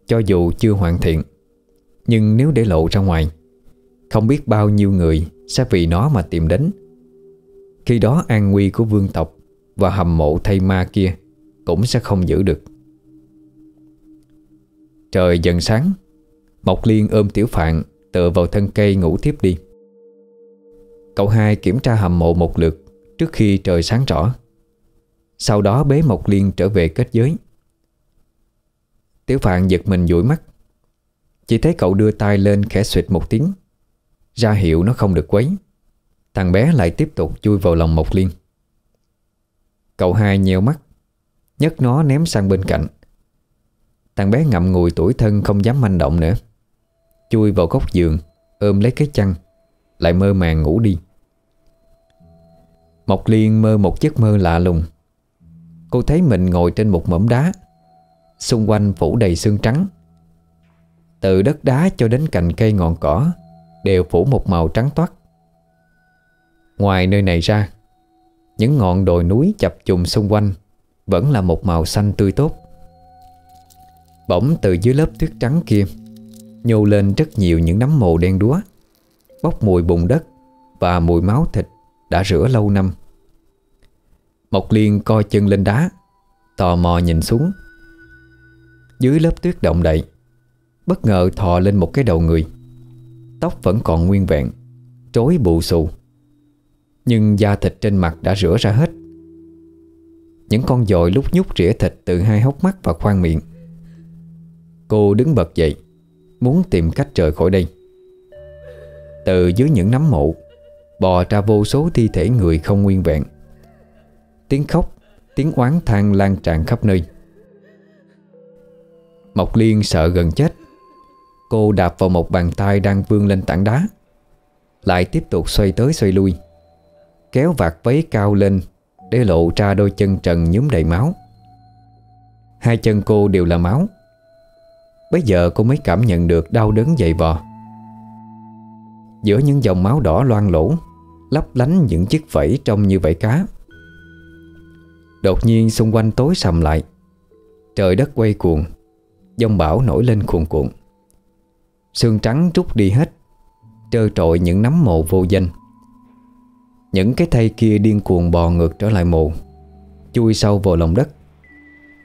Cho dù chưa hoàn thiện, Nhưng nếu để lộ ra ngoài, Không biết bao nhiêu người Sẽ vì nó mà tìm đến. Khi đó an nguy của vương tộc Và hầm mộ thay ma kia Cũng sẽ không giữ được. Trời dần sáng. Mộc Liên ôm Tiểu Phạn, Tựa vào thân cây ngủ tiếp đi. Cậu hai kiểm tra hầm mộ một lượt Trước khi trời sáng rõ. Sau đó bế Mộc Liên trở về kết giới. Tiểu Phạn giật mình dụi mắt. Chỉ thấy cậu đưa tay lên khẽ suyệt một tiếng. Ra hiệu nó không được quấy. Thằng bé lại tiếp tục chui vào lòng Mộc Liên. Cậu hai nheo mắt, nhấc nó ném sang bên cạnh. Thằng bé ngậm ngùi tuổi thân không dám manh động nữa. Chui vào góc giường, Ôm lấy cái chăn, Lại mơ màng ngủ đi. Mộc Liên mơ một giấc mơ lạ lùng. Cô thấy mình ngồi trên một mỏm đá, Xung quanh phủ đầy xương trắng. Từ đất đá cho đến cành cây ngọn cỏ Đều phủ một màu trắng toát. Ngoài nơi này ra, Những ngọn đồi núi chập trùng xung quanh Vẫn là một màu xanh tươi tốt. Bỗng từ dưới lớp tuyết trắng kia, Nhô lên rất nhiều những nấm mồ đen đúa, Bốc mùi bùn đất Và mùi máu thịt Đã rửa lâu năm. Mộc Liên co chân lên đá, Tò mò nhìn xuống. Dưới lớp tuyết động đậy, Bất ngờ thò lên một cái đầu người. Tóc vẫn còn nguyên vẹn, Trối bù xù. Nhưng da thịt trên mặt đã rửa ra hết. Những con dồi lúc nhúc rỉa thịt từ hai hốc mắt và khoang miệng Cô đứng bật dậy, Muốn tìm cách rời khỏi đây. Từ dưới những nấm mộ, Bò ra vô số thi thể người không nguyên vẹn. Tiếng khóc, Tiếng oán than lan tràn khắp nơi. Mộc Liên sợ gần chết. Cô đạp vào một bàn tay đang vươn lên tảng đá, Lại tiếp tục xoay tới xoay lui, Kéo vạt váy cao lên Để lộ ra đôi chân trần nhúm đầy máu. Hai chân cô đều là máu Bây giờ cô mới cảm nhận được đau đớn dày vò. Giữa những dòng máu đỏ loang lỗ Lấp lánh những chiếc vẫy trông như vảy cá. Đột nhiên xung quanh tối sầm lại. Trời đất quay cuồng, Dông bão nổi lên cuồn cuộn. Sương trắng trút đi hết, Trơ trội những nấm mồ vô danh. Những cái thây kia điên cuồng bò ngược trở lại mồ, Chui sâu vào lòng đất.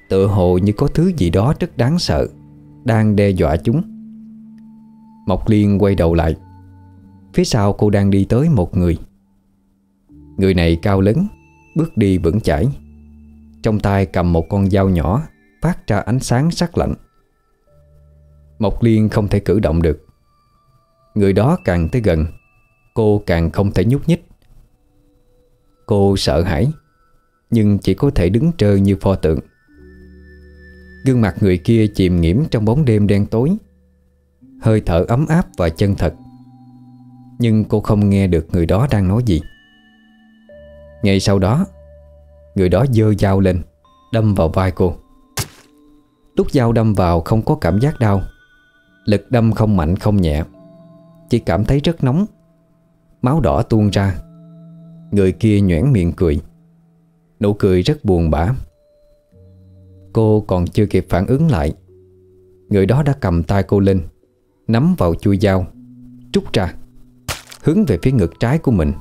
Tựa hồ như có thứ gì đó rất đáng sợ đang đe dọa chúng. Mộc Liên quay đầu lại. Phía sau cô đang đi tới một người. Người này cao lớn, Bước đi vững chãi. Trong tay cầm một con dao nhỏ, Phát ra ánh sáng sắc lạnh. Mộc Liên không thể cử động được. Người đó càng tới gần, Cô càng không thể nhúc nhích. Cô sợ hãi, Nhưng chỉ có thể đứng trơ như pho tượng. Gương mặt người kia chìm nghiễm trong bóng đêm đen tối. Hơi thở ấm áp và chân thật. Nhưng cô không nghe được người đó đang nói gì. Ngay sau đó, Người đó dơ dao lên, Đâm vào vai cô. Lúc dao đâm vào không có cảm giác đau. Lực đâm không mạnh, không nhẹ. Chỉ cảm thấy rất nóng. Máu đỏ tuôn ra. Người kia nhoẻn miệng cười. Nụ cười rất buồn bã. Cô còn chưa kịp phản ứng lại. Người đó đã cầm tay cô lên Nắm vào chui dao Trút ra Hướng về phía ngực trái của mình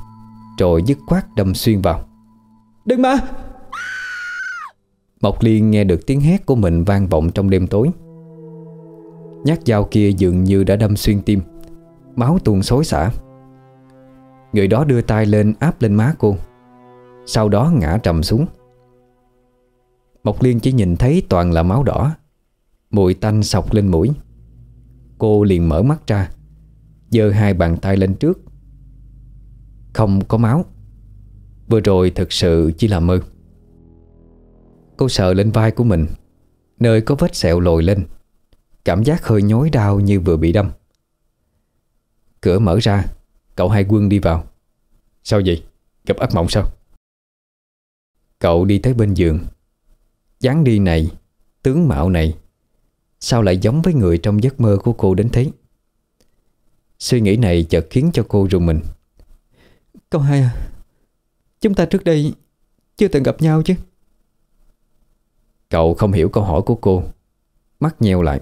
Rồi dứt khoát đâm xuyên vào. Đừng mà! Mộc Liên nghe được tiếng hét của mình vang vọng trong đêm tối. Nhát dao kia dường như đã đâm xuyên tim Máu tuôn xối xả. Người đó đưa tay lên áp lên má cô Sau đó ngã trầm xuống Mộc Liên chỉ nhìn thấy toàn là máu đỏ. Mùi tanh sọc lên mũi. Cô liền mở mắt ra, giơ hai bàn tay lên trước. Không có máu. Vừa rồi thực sự chỉ là mơ. Cô sợ lên vai của mình, Nơi có vết sẹo lồi lên. Cảm giác hơi nhói đau như vừa bị đâm. Cửa mở ra, Cậu hai quân đi vào. Sao vậy? Gặp ác mộng sao? Cậu đi tới bên giường dáng đi này, Tướng mạo này, Sao lại giống với người trong giấc mơ của cô đến thế? Suy nghĩ này chợt khiến cho cô rùng mình. Cậu hai à Chúng ta trước đây Chưa từng gặp nhau chứ? Cậu không hiểu câu hỏi của cô, Mắt nheo lại.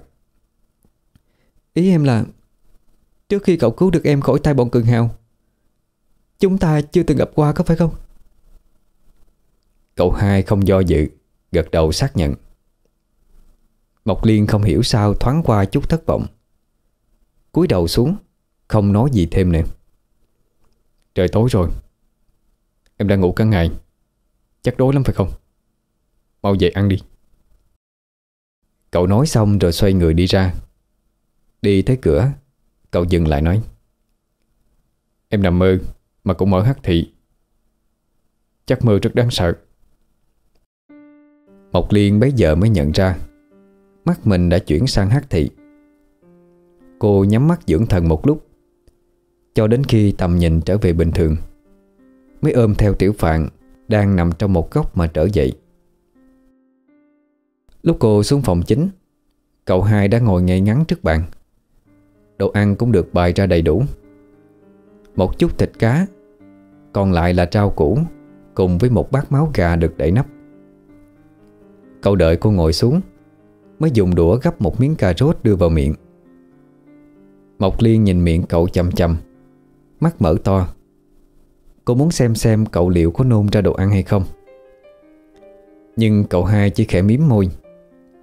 Ý em là, Trước khi cậu cứu được em khỏi tay bọn cường hào, Chúng ta chưa từng gặp qua có phải không? Cậu hai không do dự. Gật đầu xác nhận. Mộc Liên không hiểu sao thoáng qua chút thất vọng. Cúi đầu xuống, Không nói gì thêm nữa. Trời tối rồi. Em đang ngủ cả ngày. Chắc đói lắm phải không? Mau dậy ăn đi. Cậu nói xong rồi xoay người đi ra. Đi tới cửa, Cậu dừng lại nói. Em nằm mơ, Mà cũng mở hắt thị. Chắc mơ rất đáng sợ. Mộc Liên bấy giờ mới nhận ra. Mắt mình đã chuyển sang hát thị. Cô nhắm mắt dưỡng thần một lúc, Cho đến khi tầm nhìn trở về bình thường, Mới ôm theo tiểu phạn Đang nằm trong một góc mà trở dậy. Lúc cô xuống phòng chính, Cậu hai đã ngồi ngay ngắn trước bàn. Đồ ăn cũng được bày ra đầy đủ. Một chút thịt cá, Còn lại là rau củ Cùng với một bát máu gà được đẩy nắp. Cậu đợi cô ngồi xuống, Mới dùng đũa gấp một miếng cà rốt đưa vào miệng. Mộc Liên nhìn miệng cậu chầm chầm Mắt mở to. Cô muốn xem xem cậu liệu có nôn ra đồ ăn hay không. Nhưng cậu hai chỉ khẽ miếm môi,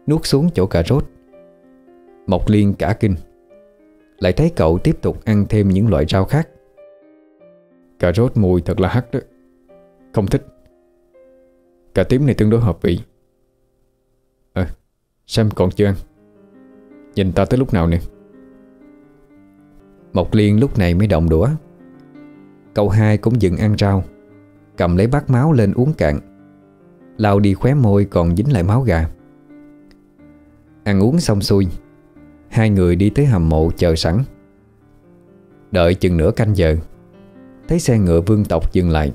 Nuốt xuống chỗ cà rốt. Mộc Liên cả kinh, Lại thấy cậu tiếp tục ăn thêm những loại rau khác. Cà rốt mùi thật là hắc đó, Không thích. Cà tím này tương đối hợp vị. Xem còn chưa ăn? Nhìn ta tới lúc nào nè? Mộc Liên lúc này mới động đũa. Cậu hai cũng dừng ăn rau, Cầm lấy bát máu lên uống cạn. Lao đi khóe môi còn dính lại máu gà. Ăn uống xong xuôi, Hai người đi tới hầm mộ chờ sẵn. Đợi chừng nửa canh giờ, Thấy xe ngựa vương tộc dừng lại.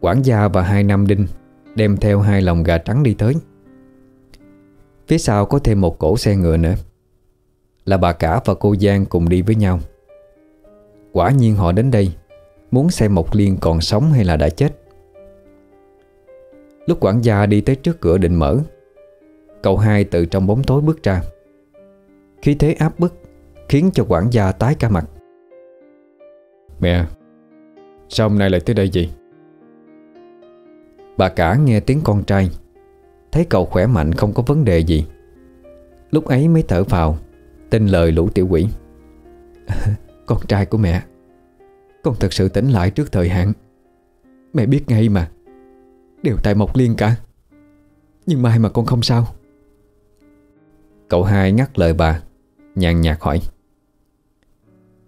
Quản gia và hai nam đinh Đem theo hai lồng gà trắng đi tới. Phía sau có thêm một cổ xe ngựa nữa. Là bà cả và cô Giang cùng đi với nhau. Quả nhiên họ đến đây Muốn xem Mộc Liên còn sống hay là đã chết. Lúc quản gia đi tới trước cửa định mở Cậu hai từ trong bóng tối bước ra. Khí thế áp bức Khiến cho quản gia tái cả mặt. Mẹ Sao hôm nay lại tới đây vậy? Bà cả nghe tiếng con trai Thấy cậu khỏe mạnh không có vấn đề gì. Lúc ấy mới thở vào, Tin lời lũ tiểu quỷ. Con trai của mẹ, Con thật sự tỉnh lại trước thời hạn. Mẹ biết ngay mà, Đều tại Mộc Liên cả. Nhưng mai mà con không sao. Cậu hai ngắt lời bà, Nhàn nhạt hỏi.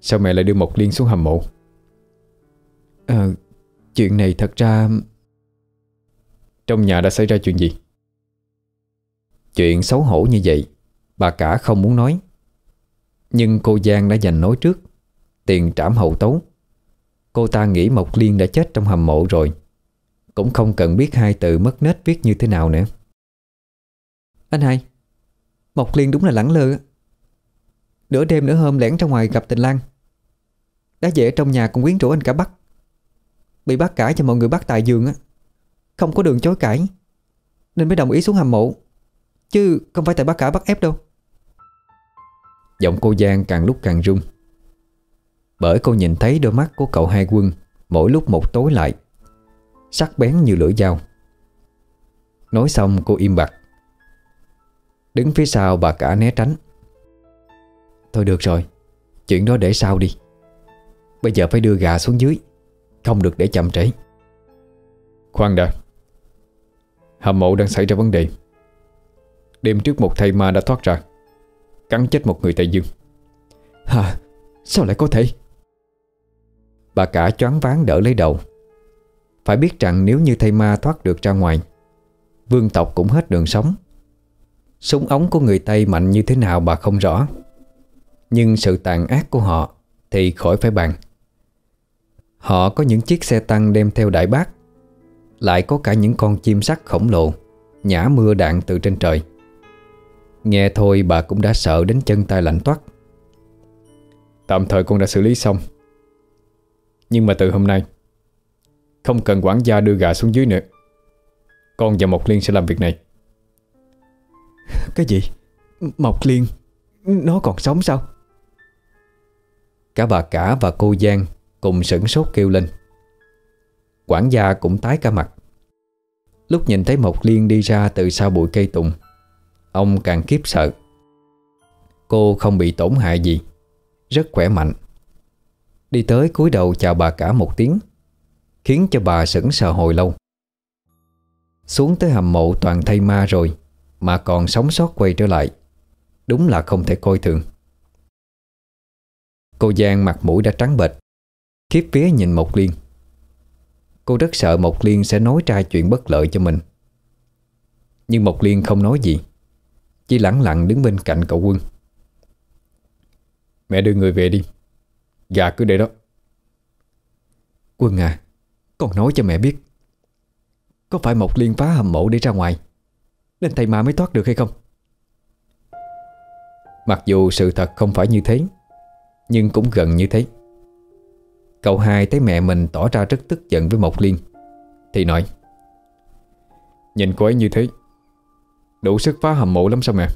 Sao mẹ lại đưa Mộc Liên xuống hầm mộ? Ờ Chuyện này thật ra Trong nhà đã xảy ra chuyện gì? Chuyện xấu hổ như vậy, Bà cả không muốn nói. Nhưng cô Giang đã giành nói trước, Tiền trảm hậu tấu. Cô ta nghĩ Mộc Liên đã chết trong hầm mộ rồi, Cũng không cần biết hai từ mất nết viết như thế nào nữa. Anh hai, Mộc Liên đúng là lẳng lơ. Nửa đêm nửa hôm lẻn ra ngoài gặp tình lang Đã dễ trong nhà cũng quyến rũ anh cả bắt Bị bắt cả cho mọi người bắt tại giường á, Không có đường chối cãi, Nên mới đồng ý xuống hầm mộ. Chứ không phải tại bác cả bắt ép đâu. Giọng cô Giang càng lúc càng rung. Bởi cô nhìn thấy đôi mắt của cậu hai quân Mỗi lúc một tối lại, Sắc bén như lưỡi dao. Nói xong cô im bặt. Đứng phía sau bà cả né tránh. Thôi được rồi, Chuyện đó để sau đi. Bây giờ phải đưa gà xuống dưới, Không được để chậm trễ. Khoan đã Hầm mộ đang xảy ra vấn đề. Đêm trước một thầy ma đã thoát ra. Cắn chết một người Tây Dương. Hả Sao lại có thể? Bà cả choáng váng đỡ lấy đầu. Phải biết rằng nếu như thầy ma thoát được ra ngoài, Vương tộc cũng hết đường sống. Súng ống của người Tây mạnh như thế nào bà không rõ. Nhưng sự tàn ác của họ Thì khỏi phải bàn. Họ có những chiếc xe tăng đem theo đại bác, Lại có cả những con chim sắt khổng lồ Nhả mưa đạn từ trên trời. Nghe thôi bà cũng đã sợ đến chân tay lạnh toát. Tạm thời con đã xử lý xong. Nhưng mà từ hôm nay Không cần quản gia đưa gà xuống dưới nữa. Con và Mộc Liên sẽ làm việc này. Cái gì? Mộc Liên Nó còn sống sao? Cả bà cả và cô Giang Cùng sửng sốt kêu lên. Quản gia cũng tái cả mặt. Lúc nhìn thấy Mộc Liên đi ra từ sau bụi cây tùng Ông càng kiếp sợ. Cô không bị tổn hại gì, Rất khỏe mạnh. Đi tới cúi đầu chào bà cả một tiếng, Khiến cho bà sững sờ hồi lâu. Xuống tới hầm mộ toàn thay ma rồi, Mà còn sống sót quay trở lại. Đúng là không thể coi thường. Cô Giang mặt mũi đã trắng bệch, Khiếp vía nhìn Mộc Liên. Cô rất sợ Mộc Liên sẽ nói ra chuyện bất lợi cho mình. Nhưng Mộc Liên không nói gì. Chỉ lặng lặng đứng bên cạnh cậu quân. Mẹ đưa người về đi. Gà cứ để đó. Quân à Con nói cho mẹ biết. Có phải Mộc Liên phá hầm mộ để ra ngoài, Nên thầy ma mới thoát được hay không? Mặc dù sự thật không phải như thế, Nhưng cũng gần như thế. Cậu hai thấy mẹ mình tỏ ra rất tức giận với Mộc Liên, Thì nói, Nhìn cô ấy như thế Đủ sức phá hầm mộ lắm sao mẹ?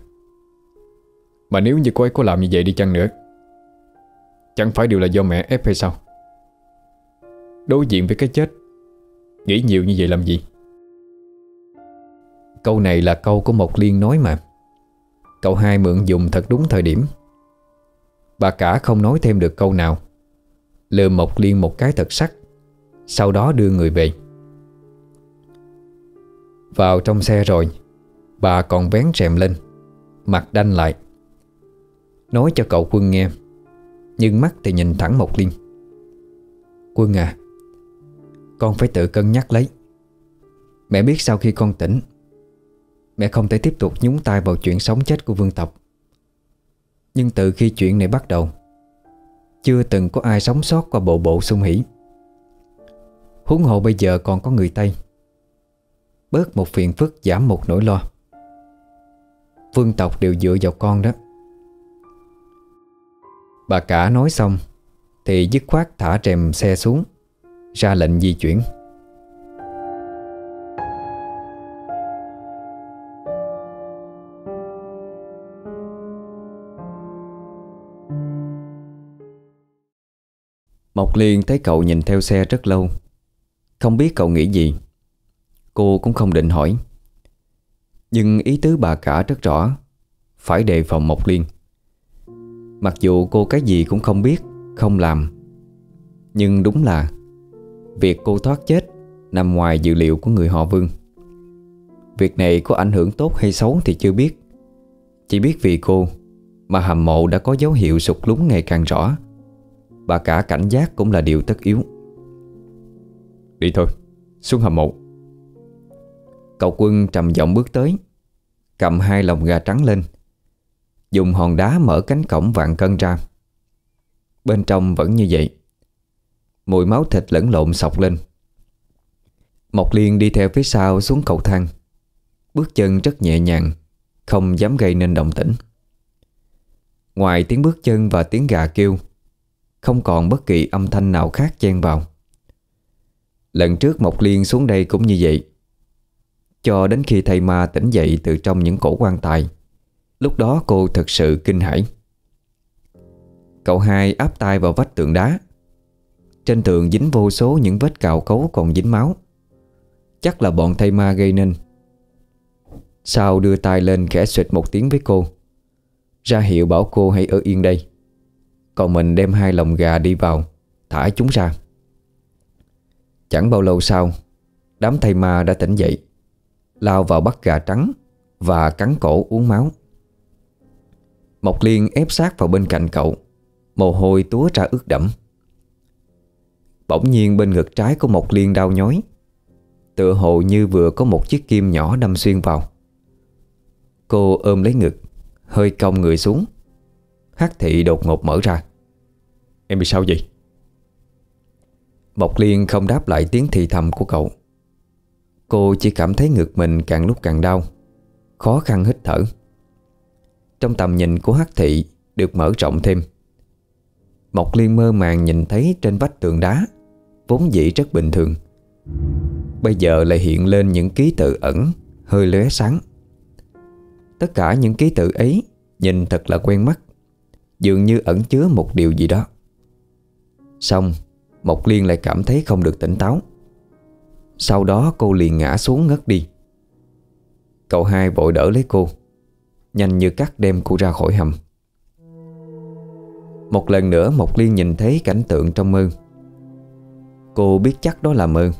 Mà nếu như cô ấy có làm như vậy đi chăng nữa, Chẳng phải đều là do mẹ ép hay sao? Đối diện với cái chết, Nghĩ nhiều như vậy làm gì? Câu này là câu của Mộc Liên nói mà. Cậu hai mượn dùng thật đúng thời điểm. Bà cả không nói thêm được câu nào. Lừa Mộc Liên một cái thật sắc, Sau đó đưa người về. Vào trong xe rồi Bà còn vén rèm lên. Mặt đanh lại. Nói cho cậu Quân nghe. Nhưng mắt thì nhìn thẳng Mộc Liên. Quân à Con phải tự cân nhắc lấy. Mẹ biết sau khi con tỉnh, Mẹ không thể tiếp tục nhúng tay vào chuyện sống chết của vương tộc. Nhưng từ khi chuyện này bắt đầu, chưa từng có ai sống sót qua bộ bộ sung hỉ Huống hộ bây giờ còn có người Tây. Bớt một phiền phức giảm một nỗi lo. Vương tộc đều dựa vào con đó. Bà cả nói xong, Thì dứt khoát thả rèm xe xuống, Ra lệnh di chuyển. Mộc Liên thấy cậu nhìn theo xe rất lâu, Không biết cậu nghĩ gì. Cô cũng không định hỏi. Nhưng ý tứ bà cả rất rõ. Phải đề phòng Mộc Liên. Mặc dù cô cái gì cũng không biết, Không làm. Nhưng đúng là, Việc cô thoát chết Nằm ngoài dự liệu của người họ Vương. Việc này có ảnh hưởng tốt hay xấu thì chưa biết. Chỉ biết vì cô Mà hầm mộ đã có dấu hiệu sụt lún ngày càng rõ. Bà cả cảnh giác cũng là điều tất yếu. Đi thôi, Xuống hầm mộ. Cậu quân trầm giọng bước tới, Cầm hai lồng gà trắng lên, Dùng hòn đá mở cánh cổng vạn cân ra. Bên trong vẫn như vậy, Mùi máu thịt lẫn lộn sọc lên. Mộc Liên đi theo phía sau xuống cầu thang, Bước chân rất nhẹ nhàng, Không dám gây nên động tĩnh. Ngoài tiếng bước chân và tiếng gà kêu, không còn bất kỳ âm thanh nào khác chen vào. Lần trước Mộc Liên xuống đây cũng như vậy cho đến khi thầy ma tỉnh dậy từ trong những cổ quan tài. Lúc đó cô thật sự kinh hãi. Cậu hai áp tay vào vách tượng đá. Trên tường dính vô số những vết cào cấu còn dính máu. Chắc là bọn thầy ma gây nên. Sao đưa tay lên khẽ xịt một tiếng với cô? Ra hiệu bảo cô hãy ở yên đây. Còn mình đem hai lồng gà đi vào, Thả chúng ra. Chẳng bao lâu sau, Đám thầy ma đã tỉnh dậy. Lao vào bắt gà trắng Và cắn cổ uống máu. Mộc Liên ép sát vào bên cạnh cậu, Mồ hôi túa ra ướt đẫm. Bỗng nhiên bên ngực trái của Mộc Liên đau nhói, Tựa hồ như vừa có một chiếc kim nhỏ đâm xuyên vào. Cô ôm lấy ngực, Hơi cong người xuống, Hắc thị đột ngột mở ra. Em bị sao vậy? Mộc Liên không đáp lại tiếng thì thầm của cậu. Cô chỉ cảm thấy ngực mình càng lúc càng đau. Khó khăn hít thở. Trong tầm nhìn của Hắc Thị Được mở rộng thêm. Mộc Liên mơ màng nhìn thấy trên vách tường đá, Vốn dĩ rất bình thường. Bây giờ lại hiện lên những ký tự ẩn, Hơi lóe sáng. Tất cả những ký tự ấy Nhìn thật là quen mắt, Dường như ẩn chứa một điều gì đó. Xong, Mộc Liên lại cảm thấy không được tỉnh táo. Sau đó cô liền ngã xuống ngất đi. Cậu hai vội đỡ lấy cô, Nhanh như cắt đem cô ra khỏi hầm. Một lần nữa Mộc Liên nhìn thấy cảnh tượng trong mơ. Cô biết chắc đó là mơ,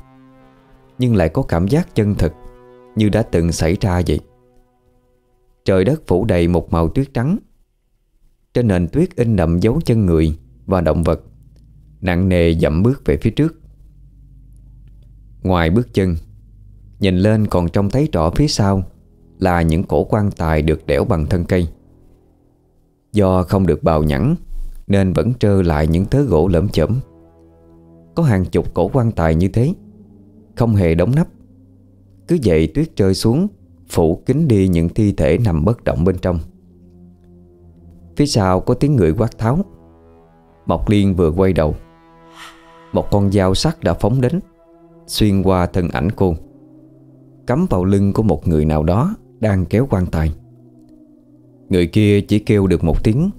Nhưng lại có cảm giác chân thực, Như đã từng xảy ra vậy. Trời đất phủ đầy một màu tuyết trắng. Trên nền tuyết in đậm dấu chân người Và động vật, Nặng nề dậm bước về phía trước. Ngoài bước chân. Nhìn lên còn trông thấy rõ phía sau Là những cổ quan tài được đẽo bằng thân cây. Do không được bào nhẵn Nên vẫn trơ lại những thớ gỗ lởm chởm. Có hàng chục cổ quan tài như thế, Không hề đóng nắp. Cứ vậy tuyết rơi xuống, Phủ kín đi những thi thể nằm bất động bên trong. Phía sau có tiếng người quát tháo. Mộc Liên vừa quay đầu. Một con dao sắc đã phóng đến. Xuyên qua thân ảnh cô. Cắm vào lưng của một người nào đó Đang kéo quan tài. Người kia chỉ kêu được một tiếng,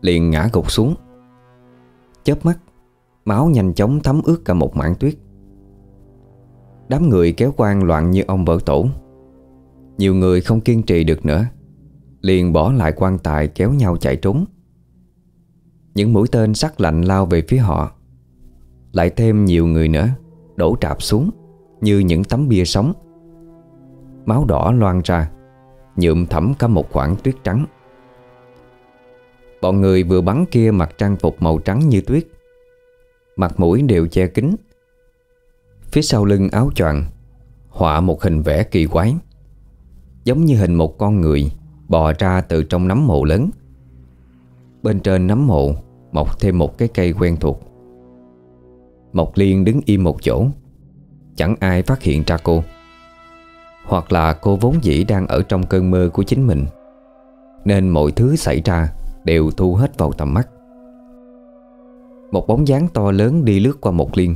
Liền ngã gục xuống. Chớp mắt, Máu nhanh chóng thấm ướt cả một mảng tuyết. Đám người kéo quan loạn như ông vỡ tổ. Nhiều người không kiên trì được nữa, Liền bỏ lại quan tài kéo nhau chạy trốn. Những mũi tên sắc lạnh lao về phía họ, Lại thêm nhiều người nữa. Đổ trạp xuống Như những tấm bia sống Máu đỏ loan ra, Nhuộm thẳm cả một khoảng tuyết trắng. Bọn người vừa bắn kia mặc trang phục màu trắng như tuyết. Mặt mũi đều che kín. Phía sau lưng áo choàng Họa một hình vẽ kỳ quái, Giống như hình một con người Bò ra từ trong nấm mộ lớn. Bên trên nấm mộ Mọc thêm một cái cây quen thuộc. Mộc Liên đứng im một chỗ. Chẳng ai phát hiện ra cô. Hoặc là cô vốn dĩ đang ở trong cơn mơ của chính mình. Nên mọi thứ xảy ra Đều thu hết vào tầm mắt. Một bóng dáng to lớn đi lướt qua Mộc Liên.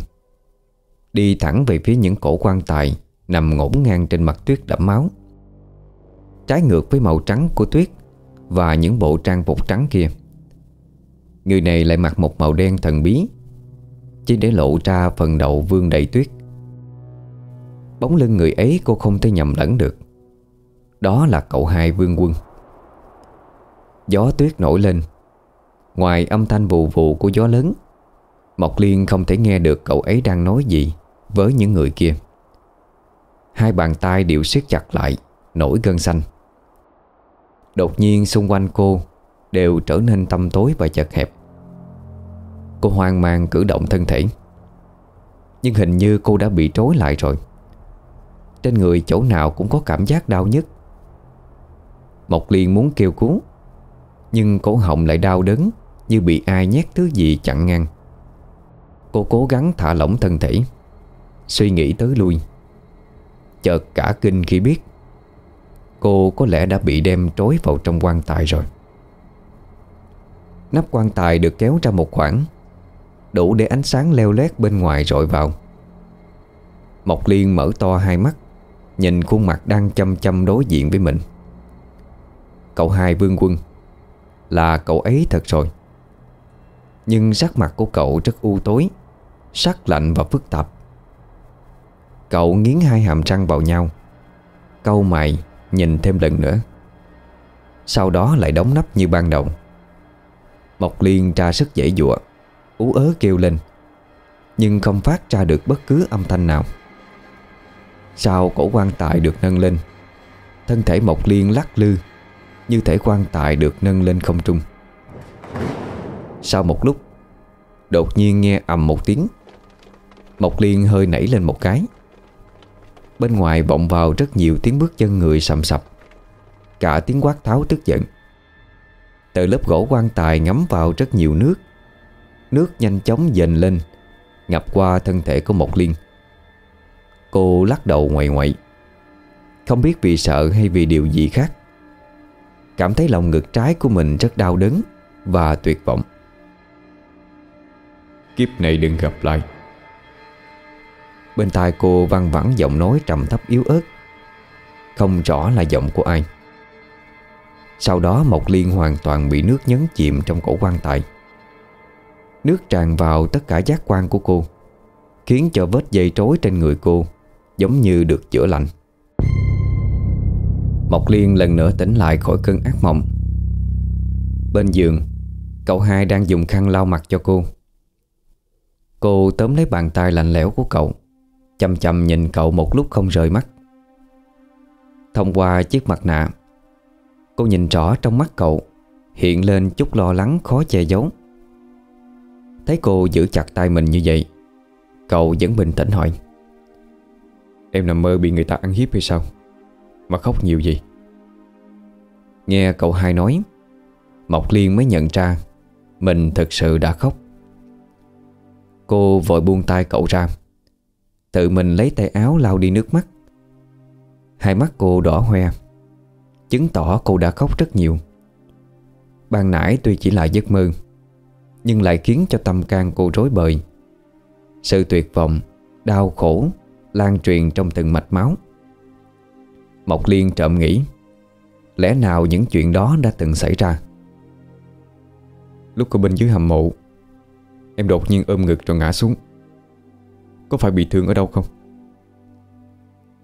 Đi thẳng về phía những cổ quan tài Nằm ngổn ngang trên mặt tuyết đẫm máu. Trái ngược với màu trắng của tuyết Và những bộ trang phục trắng kia. Người này lại mặc một màu đen thần bí chỉ để lộ ra phần đầu vương đầy tuyết. Bóng lưng người ấy cô không thể nhầm lẫn được. Đó là cậu hai vương quân. Gió tuyết nổi lên. Ngoài âm thanh vù vù của gió lớn, Mộc Liên không thể nghe được cậu ấy đang nói gì Với những người kia. Hai bàn tay đều siết chặt lại, Nổi gân xanh. Đột nhiên xung quanh cô Đều trở nên tăm tối và chật hẹp. Cô hoang mang cử động thân thể. Nhưng hình như cô đã bị trối lại rồi. Trên người chỗ nào cũng có cảm giác đau nhất. Mộc Liên muốn kêu cứu, Nhưng cổ họng lại đau đớn Như bị ai nhét thứ gì chặn ngang. Cô cố gắng thả lỏng thân thể, Suy nghĩ tới lui. Chợt cả kinh khi biết, Cô có lẽ đã bị đem trối vào trong quan tài rồi. Nắp quan tài được kéo ra một khoảng Đủ để ánh sáng leo lét bên ngoài rọi vào. Mộc Liên mở to hai mắt, Nhìn khuôn mặt đang chăm chăm đối diện với mình. Cậu hai vương quân, Là cậu ấy thật rồi. Nhưng sắc mặt của cậu rất u tối, Sắc lạnh và phức tạp. Cậu nghiến hai hàm răng vào nhau Câu mày Nhìn thêm lần nữa. Sau đó lại đóng nắp như ban đầu. Mộc Liên tra sức dễ dụa Ú ớ kêu lên, Nhưng không phát ra được bất cứ âm thanh nào. Sau cổ quan tài được nâng lên? Thân thể Mộc Liên lắc lư, Như thể quan tài được nâng lên không trung. Sau một lúc, Đột nhiên nghe ầm một tiếng. Mộc Liên hơi nảy lên một cái. Bên ngoài vọng vào rất nhiều tiếng bước chân người sầm sập. Cả tiếng quát tháo tức giận. Từ lớp gỗ quan tài ngắm vào rất nhiều nước. Nước nhanh chóng dần lên Ngập qua thân thể của Mộc Liên. Cô lắc đầu ngoại ngoại Không biết vì sợ hay vì điều gì khác. Cảm thấy lòng ngực trái của mình rất đau đớn Và tuyệt vọng. Kiếp này đừng gặp lại. Bên tai cô văng vẳng giọng nói trầm thấp yếu ớt. Không rõ là giọng của ai. Sau đó Mộc Liên hoàn toàn bị nước nhấn chìm trong cổ quan tài Nước tràn vào tất cả giác quan của cô, Khiến cho vết dây trối trên người cô Giống như được chữa lành. Mộc Liên lần nữa tỉnh lại khỏi cơn ác mộng. Bên giường, Cậu hai đang dùng khăn lau mặt cho cô. Cô tóm lấy bàn tay lạnh lẽo của cậu Chầm chầm nhìn cậu một lúc không rời mắt. Thông qua chiếc mặt nạ, Cô nhìn rõ trong mắt cậu Hiện lên chút lo lắng khó che giấu. Thấy cô giữ chặt tay mình như vậy, Cậu vẫn bình tĩnh hỏi, Em nằm mơ bị người ta ăn hiếp hay sao? Mà khóc nhiều gì Nghe cậu hai nói, Mộc Liên mới nhận ra Mình thực sự đã khóc. Cô vội buông tay cậu ra, Tự mình lấy tay áo lau đi nước mắt. Hai mắt cô đỏ hoe, Chứng tỏ cô đã khóc rất nhiều. Ban nãy tuy chỉ là giấc mơ nhưng lại khiến cho tâm can cô rối bời. Sự tuyệt vọng, Đau khổ Lan truyền trong từng mạch máu. Mộc Liên trộm nghĩ, Lẽ nào những chuyện đó đã từng xảy ra? Lúc cô bên dưới hầm mộ, Em đột nhiên ôm ngực rồi ngã xuống. Có phải bị thương ở đâu không?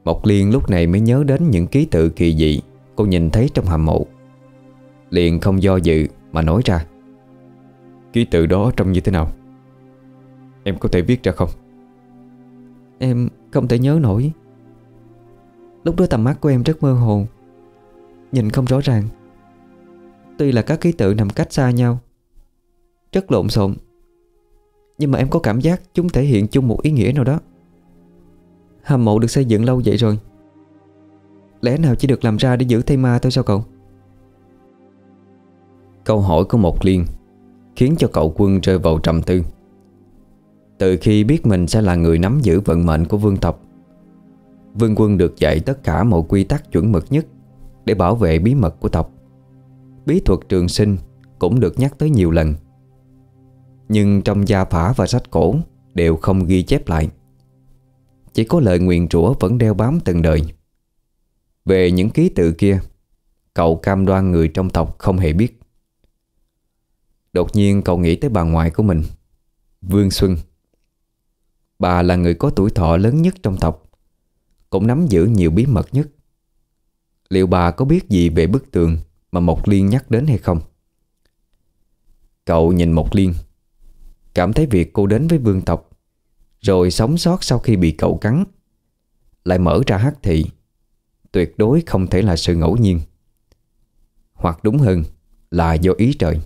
Mộc Liên lúc này mới nhớ đến những ký tự kỳ dị Cô nhìn thấy trong hầm mộ. Liền không do dự mà nói ra. Ký tự đó trông như thế nào? Em có thể viết ra không? Em không thể nhớ nổi. Lúc đó tầm mắt của em rất mơ hồ Nhìn không rõ ràng. Tuy là các ký tự nằm cách xa nhau Rất lộn xộn Nhưng mà em có cảm giác Chúng thể hiện chung một ý nghĩa nào đó. Hầm mộ được xây dựng lâu vậy rồi. Lẽ nào chỉ được làm ra để giữ thây ma thôi sao cậu? Câu hỏi của một liên Khiến cho cậu quân rơi vào trầm tư. Từ khi biết mình sẽ là người nắm giữ vận mệnh của vương tộc, Vương quân được dạy tất cả mọi quy tắc chuẩn mực nhất Để bảo vệ bí mật của tộc. Bí thuật trường sinh cũng được nhắc tới nhiều lần, Nhưng trong gia phả và sách cổ Đều không ghi chép lại. Chỉ có lời nguyện rủa vẫn đeo bám từng đời. Về những ký tự kia, Cậu cam đoan người trong tộc không hề biết. Đột nhiên cậu nghĩ tới bà ngoại của mình. Vương Xuân. Bà là người có tuổi thọ lớn nhất trong tộc. Cũng nắm giữ nhiều bí mật nhất. Liệu bà có biết gì về bức tường Mà Mộc Liên nhắc đến hay không? Cậu nhìn Mộc Liên. Cảm thấy việc cô đến với vương tộc, Rồi sống sót sau khi bị cậu cắn, Lại mở ra hắc thị. Tuyệt đối không thể là sự ngẫu nhiên. Hoặc đúng hơn Là do ý trời.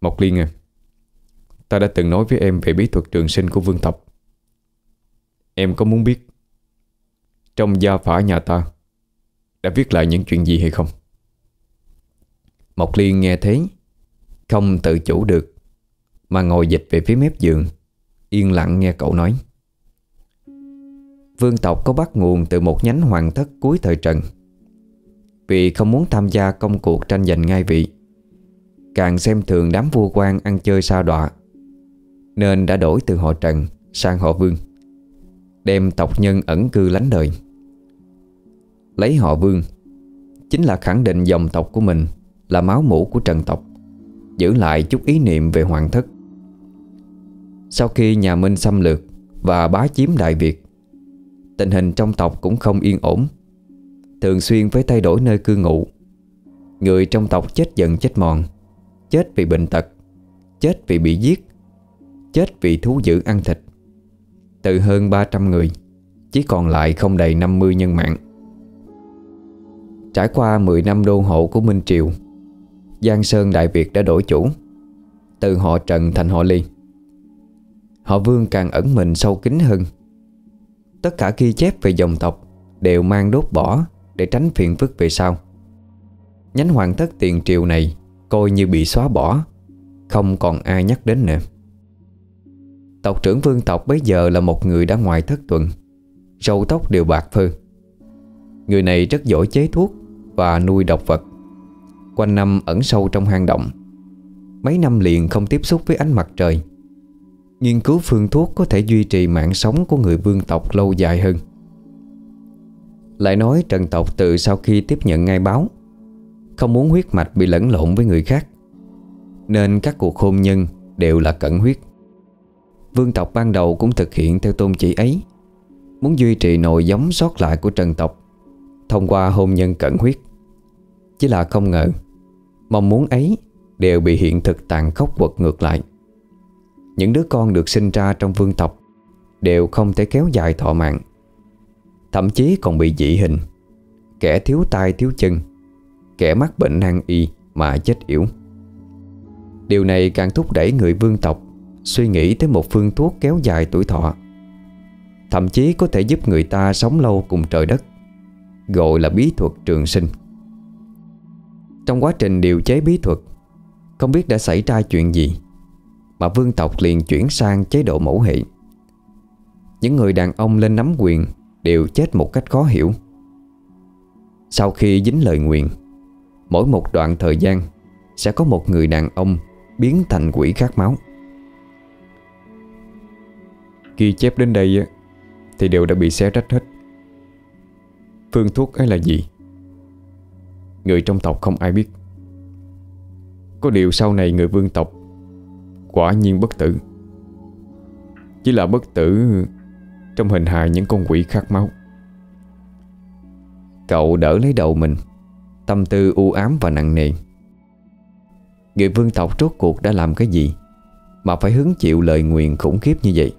Mộc Liên à Ta đã từng nói với em về bí thuật trường sinh của vương tộc Em có muốn biết Trong gia phả nhà ta Đã viết lại những chuyện gì hay không? Mộc Liên nghe thế, Không tự chủ được, Mà ngồi dịch về phía mép giường, Yên lặng nghe cậu nói. Vương tộc có bắt nguồn từ một nhánh hoàng thất cuối thời Trần. Vì không muốn tham gia công cuộc tranh giành ngai vị Càng xem thường đám vua quan ăn chơi sa đọa. Nên đã đổi từ họ Trần sang họ Vương, Đem tộc nhân ẩn cư lánh đời. Lấy họ Vương, Chính là khẳng định dòng tộc của mình Là máu mũ của Trần tộc, Giữ lại chút ý niệm về hoàng thất. Sau khi nhà Minh xâm lược Và bá chiếm Đại Việt, Tình hình trong tộc cũng không yên ổn. Thường xuyên phải thay đổi nơi cư ngụ, Người trong tộc chết dần chết mòn. Chết vì bệnh tật. Chết vì bị giết. Chết vì thú dữ ăn thịt. Từ hơn 300 người, Chỉ còn lại không đầy 50 nhân mạng. Trải qua 10 năm đô hộ của Minh Triều, Giang Sơn Đại Việt đã đổi chủ. Từ họ Trần thành họ Ly. Họ Vương càng ẩn mình sâu kín hơn. Tất cả ghi chép về dòng tộc Đều mang đốt bỏ Để tránh phiền phức về sau. Nhánh hoàng thất tiền triều này Coi như bị xóa bỏ. Không còn ai nhắc đến nữa. Tộc trưởng vương tộc bấy giờ là một người đã ngoài thất tuần. Râu tóc đều bạc phơ. Người này rất giỏi chế thuốc Và nuôi độc vật. Quanh năm ẩn sâu trong hang động. Mấy năm liền không tiếp xúc với ánh mặt trời. Nghiên cứu phương thuốc có thể duy trì mạng sống của người vương tộc lâu dài hơn. Lại nói Trần tộc từ sau khi tiếp nhận ngay báo không muốn huyết mạch bị lẫn lộn với người khác, Nên các cuộc hôn nhân đều là cận huyết. Vương tộc ban đầu cũng thực hiện theo tôn chỉ ấy, Muốn duy trì nội giống sót lại của Trần tộc Thông qua hôn nhân cận huyết. Chỉ là không ngờ, Mong muốn ấy đều bị hiện thực tàn khốc quật ngược lại. Những đứa con được sinh ra trong vương tộc Đều không thể kéo dài thọ mạng, Thậm chí còn bị dị hình, Kẻ thiếu tay thiếu chân. Kẻ mắc bệnh nan y mà chết yểu. Điều này càng thúc đẩy người vương tộc Suy nghĩ tới một phương thuốc kéo dài tuổi thọ, Thậm chí có thể giúp người ta sống lâu cùng trời đất, Gọi là bí thuật trường sinh. Trong quá trình điều chế bí thuật, Không biết đã xảy ra chuyện gì Mà vương tộc liền chuyển sang chế độ mẫu hệ. Những người đàn ông lên nắm quyền Đều chết một cách khó hiểu. Sau khi dính lời nguyện Mỗi một đoạn thời gian, Sẽ có một người đàn ông Biến thành quỷ khát máu. Ghi chép đến đây Thì đều đã bị xé rách hết. Phương thuốc ấy là gì? Người trong tộc không ai biết. Có điều sau này người vương tộc Quả nhiên bất tử. Chỉ là bất tử Trong hình hài những con quỷ khát máu. Cậu đỡ lấy đầu mình. Tâm tư u ám và nặng nề. Người vương tộc rốt cuộc đã làm cái gì Mà phải hứng chịu lời nguyền khủng khiếp như vậy?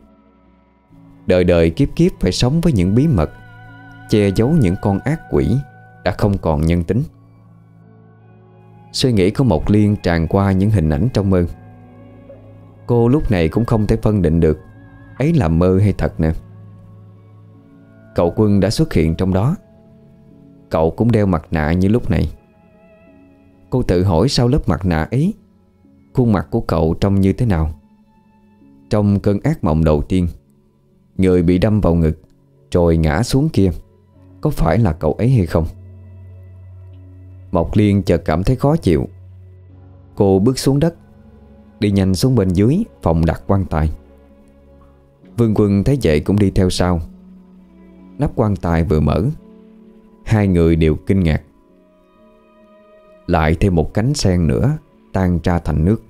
Đời đời kiếp kiếp phải sống với những bí mật, Che giấu những con ác quỷ Đã không còn nhân tính. Suy nghĩ của Mộc Liên tràn qua những hình ảnh trong mơ. Cô lúc này cũng không thể phân định được, Ấy là mơ hay thật nè Cậu quân đã xuất hiện trong đó. Cậu cũng đeo mặt nạ như lúc này. Cô tự hỏi sau lớp mặt nạ ấy, Khuôn mặt của cậu trông như thế nào? Trong cơn ác mộng đầu tiên, Người bị đâm vào ngực Rồi ngã xuống kia, Có phải là cậu ấy hay không? Mộc Liên chợt cảm thấy khó chịu. Cô bước xuống đất, Đi nhanh xuống bên dưới Phòng đặt quan tài. Vương quân thấy vậy cũng đi theo sau. Nắp quan tài vừa mở Hai người đều kinh ngạc. Lại thêm một cánh sen nữa, Tan ra thành nước.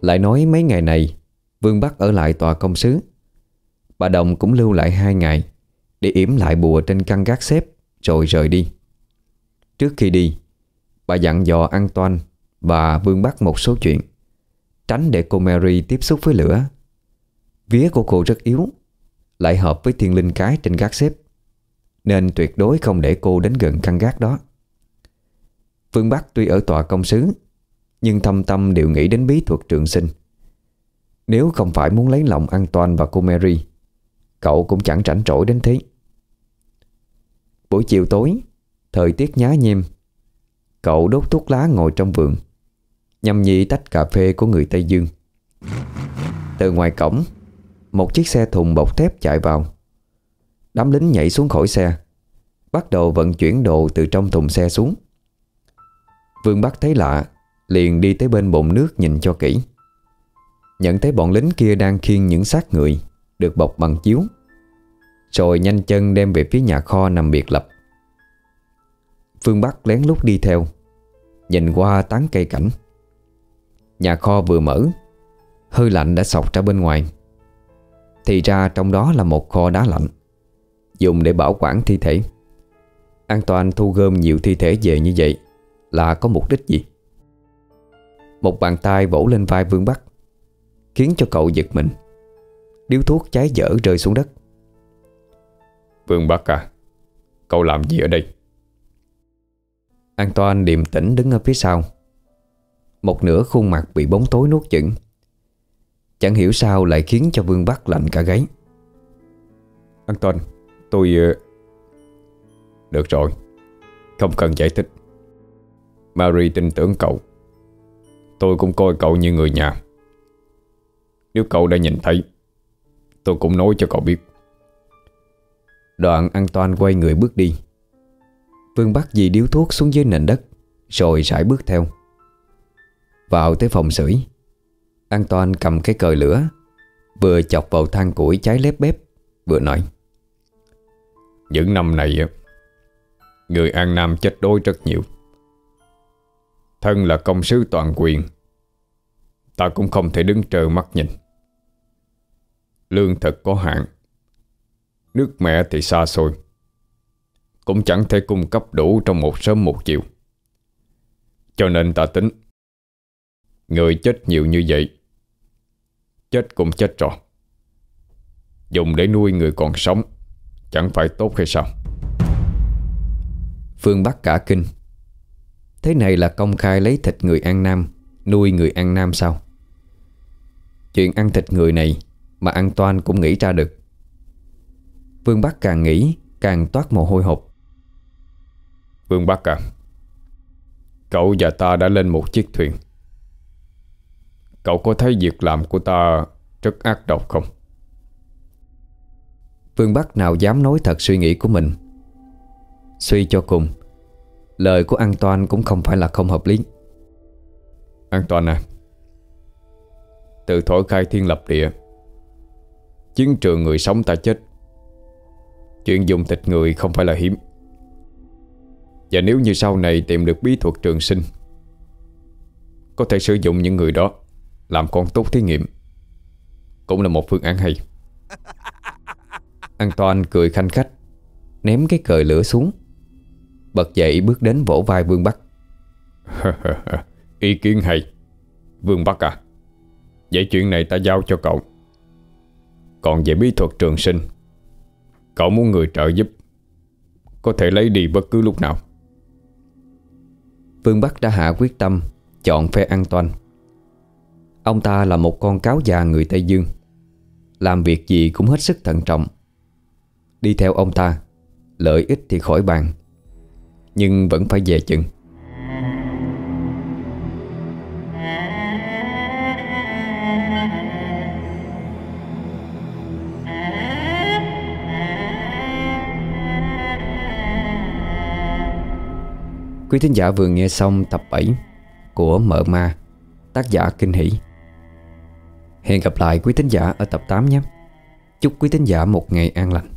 Lại nói mấy ngày này, Vương Bắc ở lại tòa công sứ. Bà Đồng cũng lưu lại hai ngày, Để yểm lại bùa trên căn gác xếp, Rồi rời đi. Trước khi đi, Bà dặn dò an toan Và Vương Bắc một số chuyện, Tránh để cô Mary tiếp xúc với lửa. Vía của cô rất yếu, Lại hợp với thiên linh cái trên gác xếp, Nên tuyệt đối không để cô đến gần căn gác đó. Vương Bắc tuy ở tòa công sứ, Nhưng thâm tâm đều nghĩ đến bí thuật trường sinh. Nếu không phải muốn lấy lòng an toàn và cô Mary, Cậu cũng chẳng rảnh rỗi đến thế. Buổi chiều tối, Thời tiết nhá nhem, Cậu đốt thuốc lá ngồi trong vườn, Nhâm nhi tách cà phê của người Tây Dương. Từ ngoài cổng một chiếc xe thùng bọc thép chạy vào. Đám lính nhảy xuống khỏi xe, Bắt đầu vận chuyển đồ từ trong thùng xe xuống. Vương Bắc thấy lạ, Liền đi tới bên bồn nước nhìn cho kỹ. Nhận thấy bọn lính kia đang khiêng những xác người, Được bọc bằng chiếu, Rồi nhanh chân đem về phía nhà kho nằm biệt lập. Phương Bắc lén lút đi theo, Nhìn qua tán cây cảnh. Nhà kho vừa mở, Hơi lạnh đã sọc ra bên ngoài. Thì ra trong đó là một kho đá lạnh. Dùng để bảo quản thi thể. An toàn thu gom nhiều thi thể về như vậy Là có mục đích gì? Một bàn tay vỗ lên vai Vương Bắc Khiến cho cậu giật mình. Điếu thuốc cháy dở rơi xuống đất. Vương Bắc à Cậu làm gì ở đây? An Toan điềm tĩnh đứng ở phía sau. Một nửa khuôn mặt bị bóng tối nuốt chửng Chẳng hiểu sao lại khiến cho Vương Bắc lạnh cả gáy. An Toàn Tôi ờ, Được rồi. Không cần giải thích. Mary tin tưởng cậu. Tôi cũng coi cậu như người nhà. Nếu cậu đã nhìn thấy Tôi cũng nói cho cậu biết. Đoạn An Toan quay người bước đi. Vương bắt dì điếu thuốc xuống dưới nền đất Rồi rải bước theo. Vào tới phòng sưởi An toàn cầm cái cờ lửa, Vừa chọc vào than củi cháy lép bếp, Vừa nói. Những năm này, Người An Nam chết đôi rất nhiều. Thân là công sứ toàn quyền, Ta cũng không thể đứng trơ mắt nhìn. Lương thực có hạn, Nước mẹ thì xa xôi. Cũng chẳng thể cung cấp đủ trong một sớm một chiều. Cho nên ta tính, Người chết nhiều như vậy Chết cũng chết rồi. Dùng để nuôi người còn sống, Chẳng phải tốt hay sao? Phương Bắc cả kinh. Thế này là công khai lấy thịt người An Nam, Nuôi người An Nam sao? Chuyện ăn thịt người này Mà An Toan cũng nghĩ ra được. Vương Bắc càng nghĩ, Càng toát mồ hôi hột. Vương Bắc à Cậu và ta đã lên một chiếc thuyền. Cậu có thấy việc làm của ta Rất ác độc không? Vương Bắc nào dám nói thật suy nghĩ của mình. Suy cho cùng Lời của An Toan cũng không phải là không hợp lý. An Toàn à Từ thổi khai thiên lập địa Chiến trường người sống ta chết. Chuyện dùng thịt người không phải là hiếm. Và nếu như sau này tìm được bí thuật trường sinh Có thể sử dụng những người đó làm con tốt thí nghiệm. Cũng là một phương án hay. An cười khanh khách, Ném cái cờ lửa xuống. Bật dậy bước đến vỗ vai Vương Bắc. Ý kiến hay. Vương Bắc à Vậy chuyện này ta giao cho cậu. Còn về bí thuật trường sinh, Cậu muốn người trợ giúp, Có thể lấy đi bất cứ lúc nào. Vương Bắc đã hạ quyết tâm Chọn phe an toàn. Ông ta là một con cáo già người Tây Dương. Làm việc gì cũng hết sức thận trọng. Đi theo ông ta Lợi ích thì khỏi bàn Nhưng vẫn phải về chừng. Quý thính giả vừa nghe xong tập 7 của Mợ Ma, tác giả Kinh Hỷ. Hẹn gặp lại quý thính giả ở tập 8 nhé. Chúc quý thính giả một ngày an lành.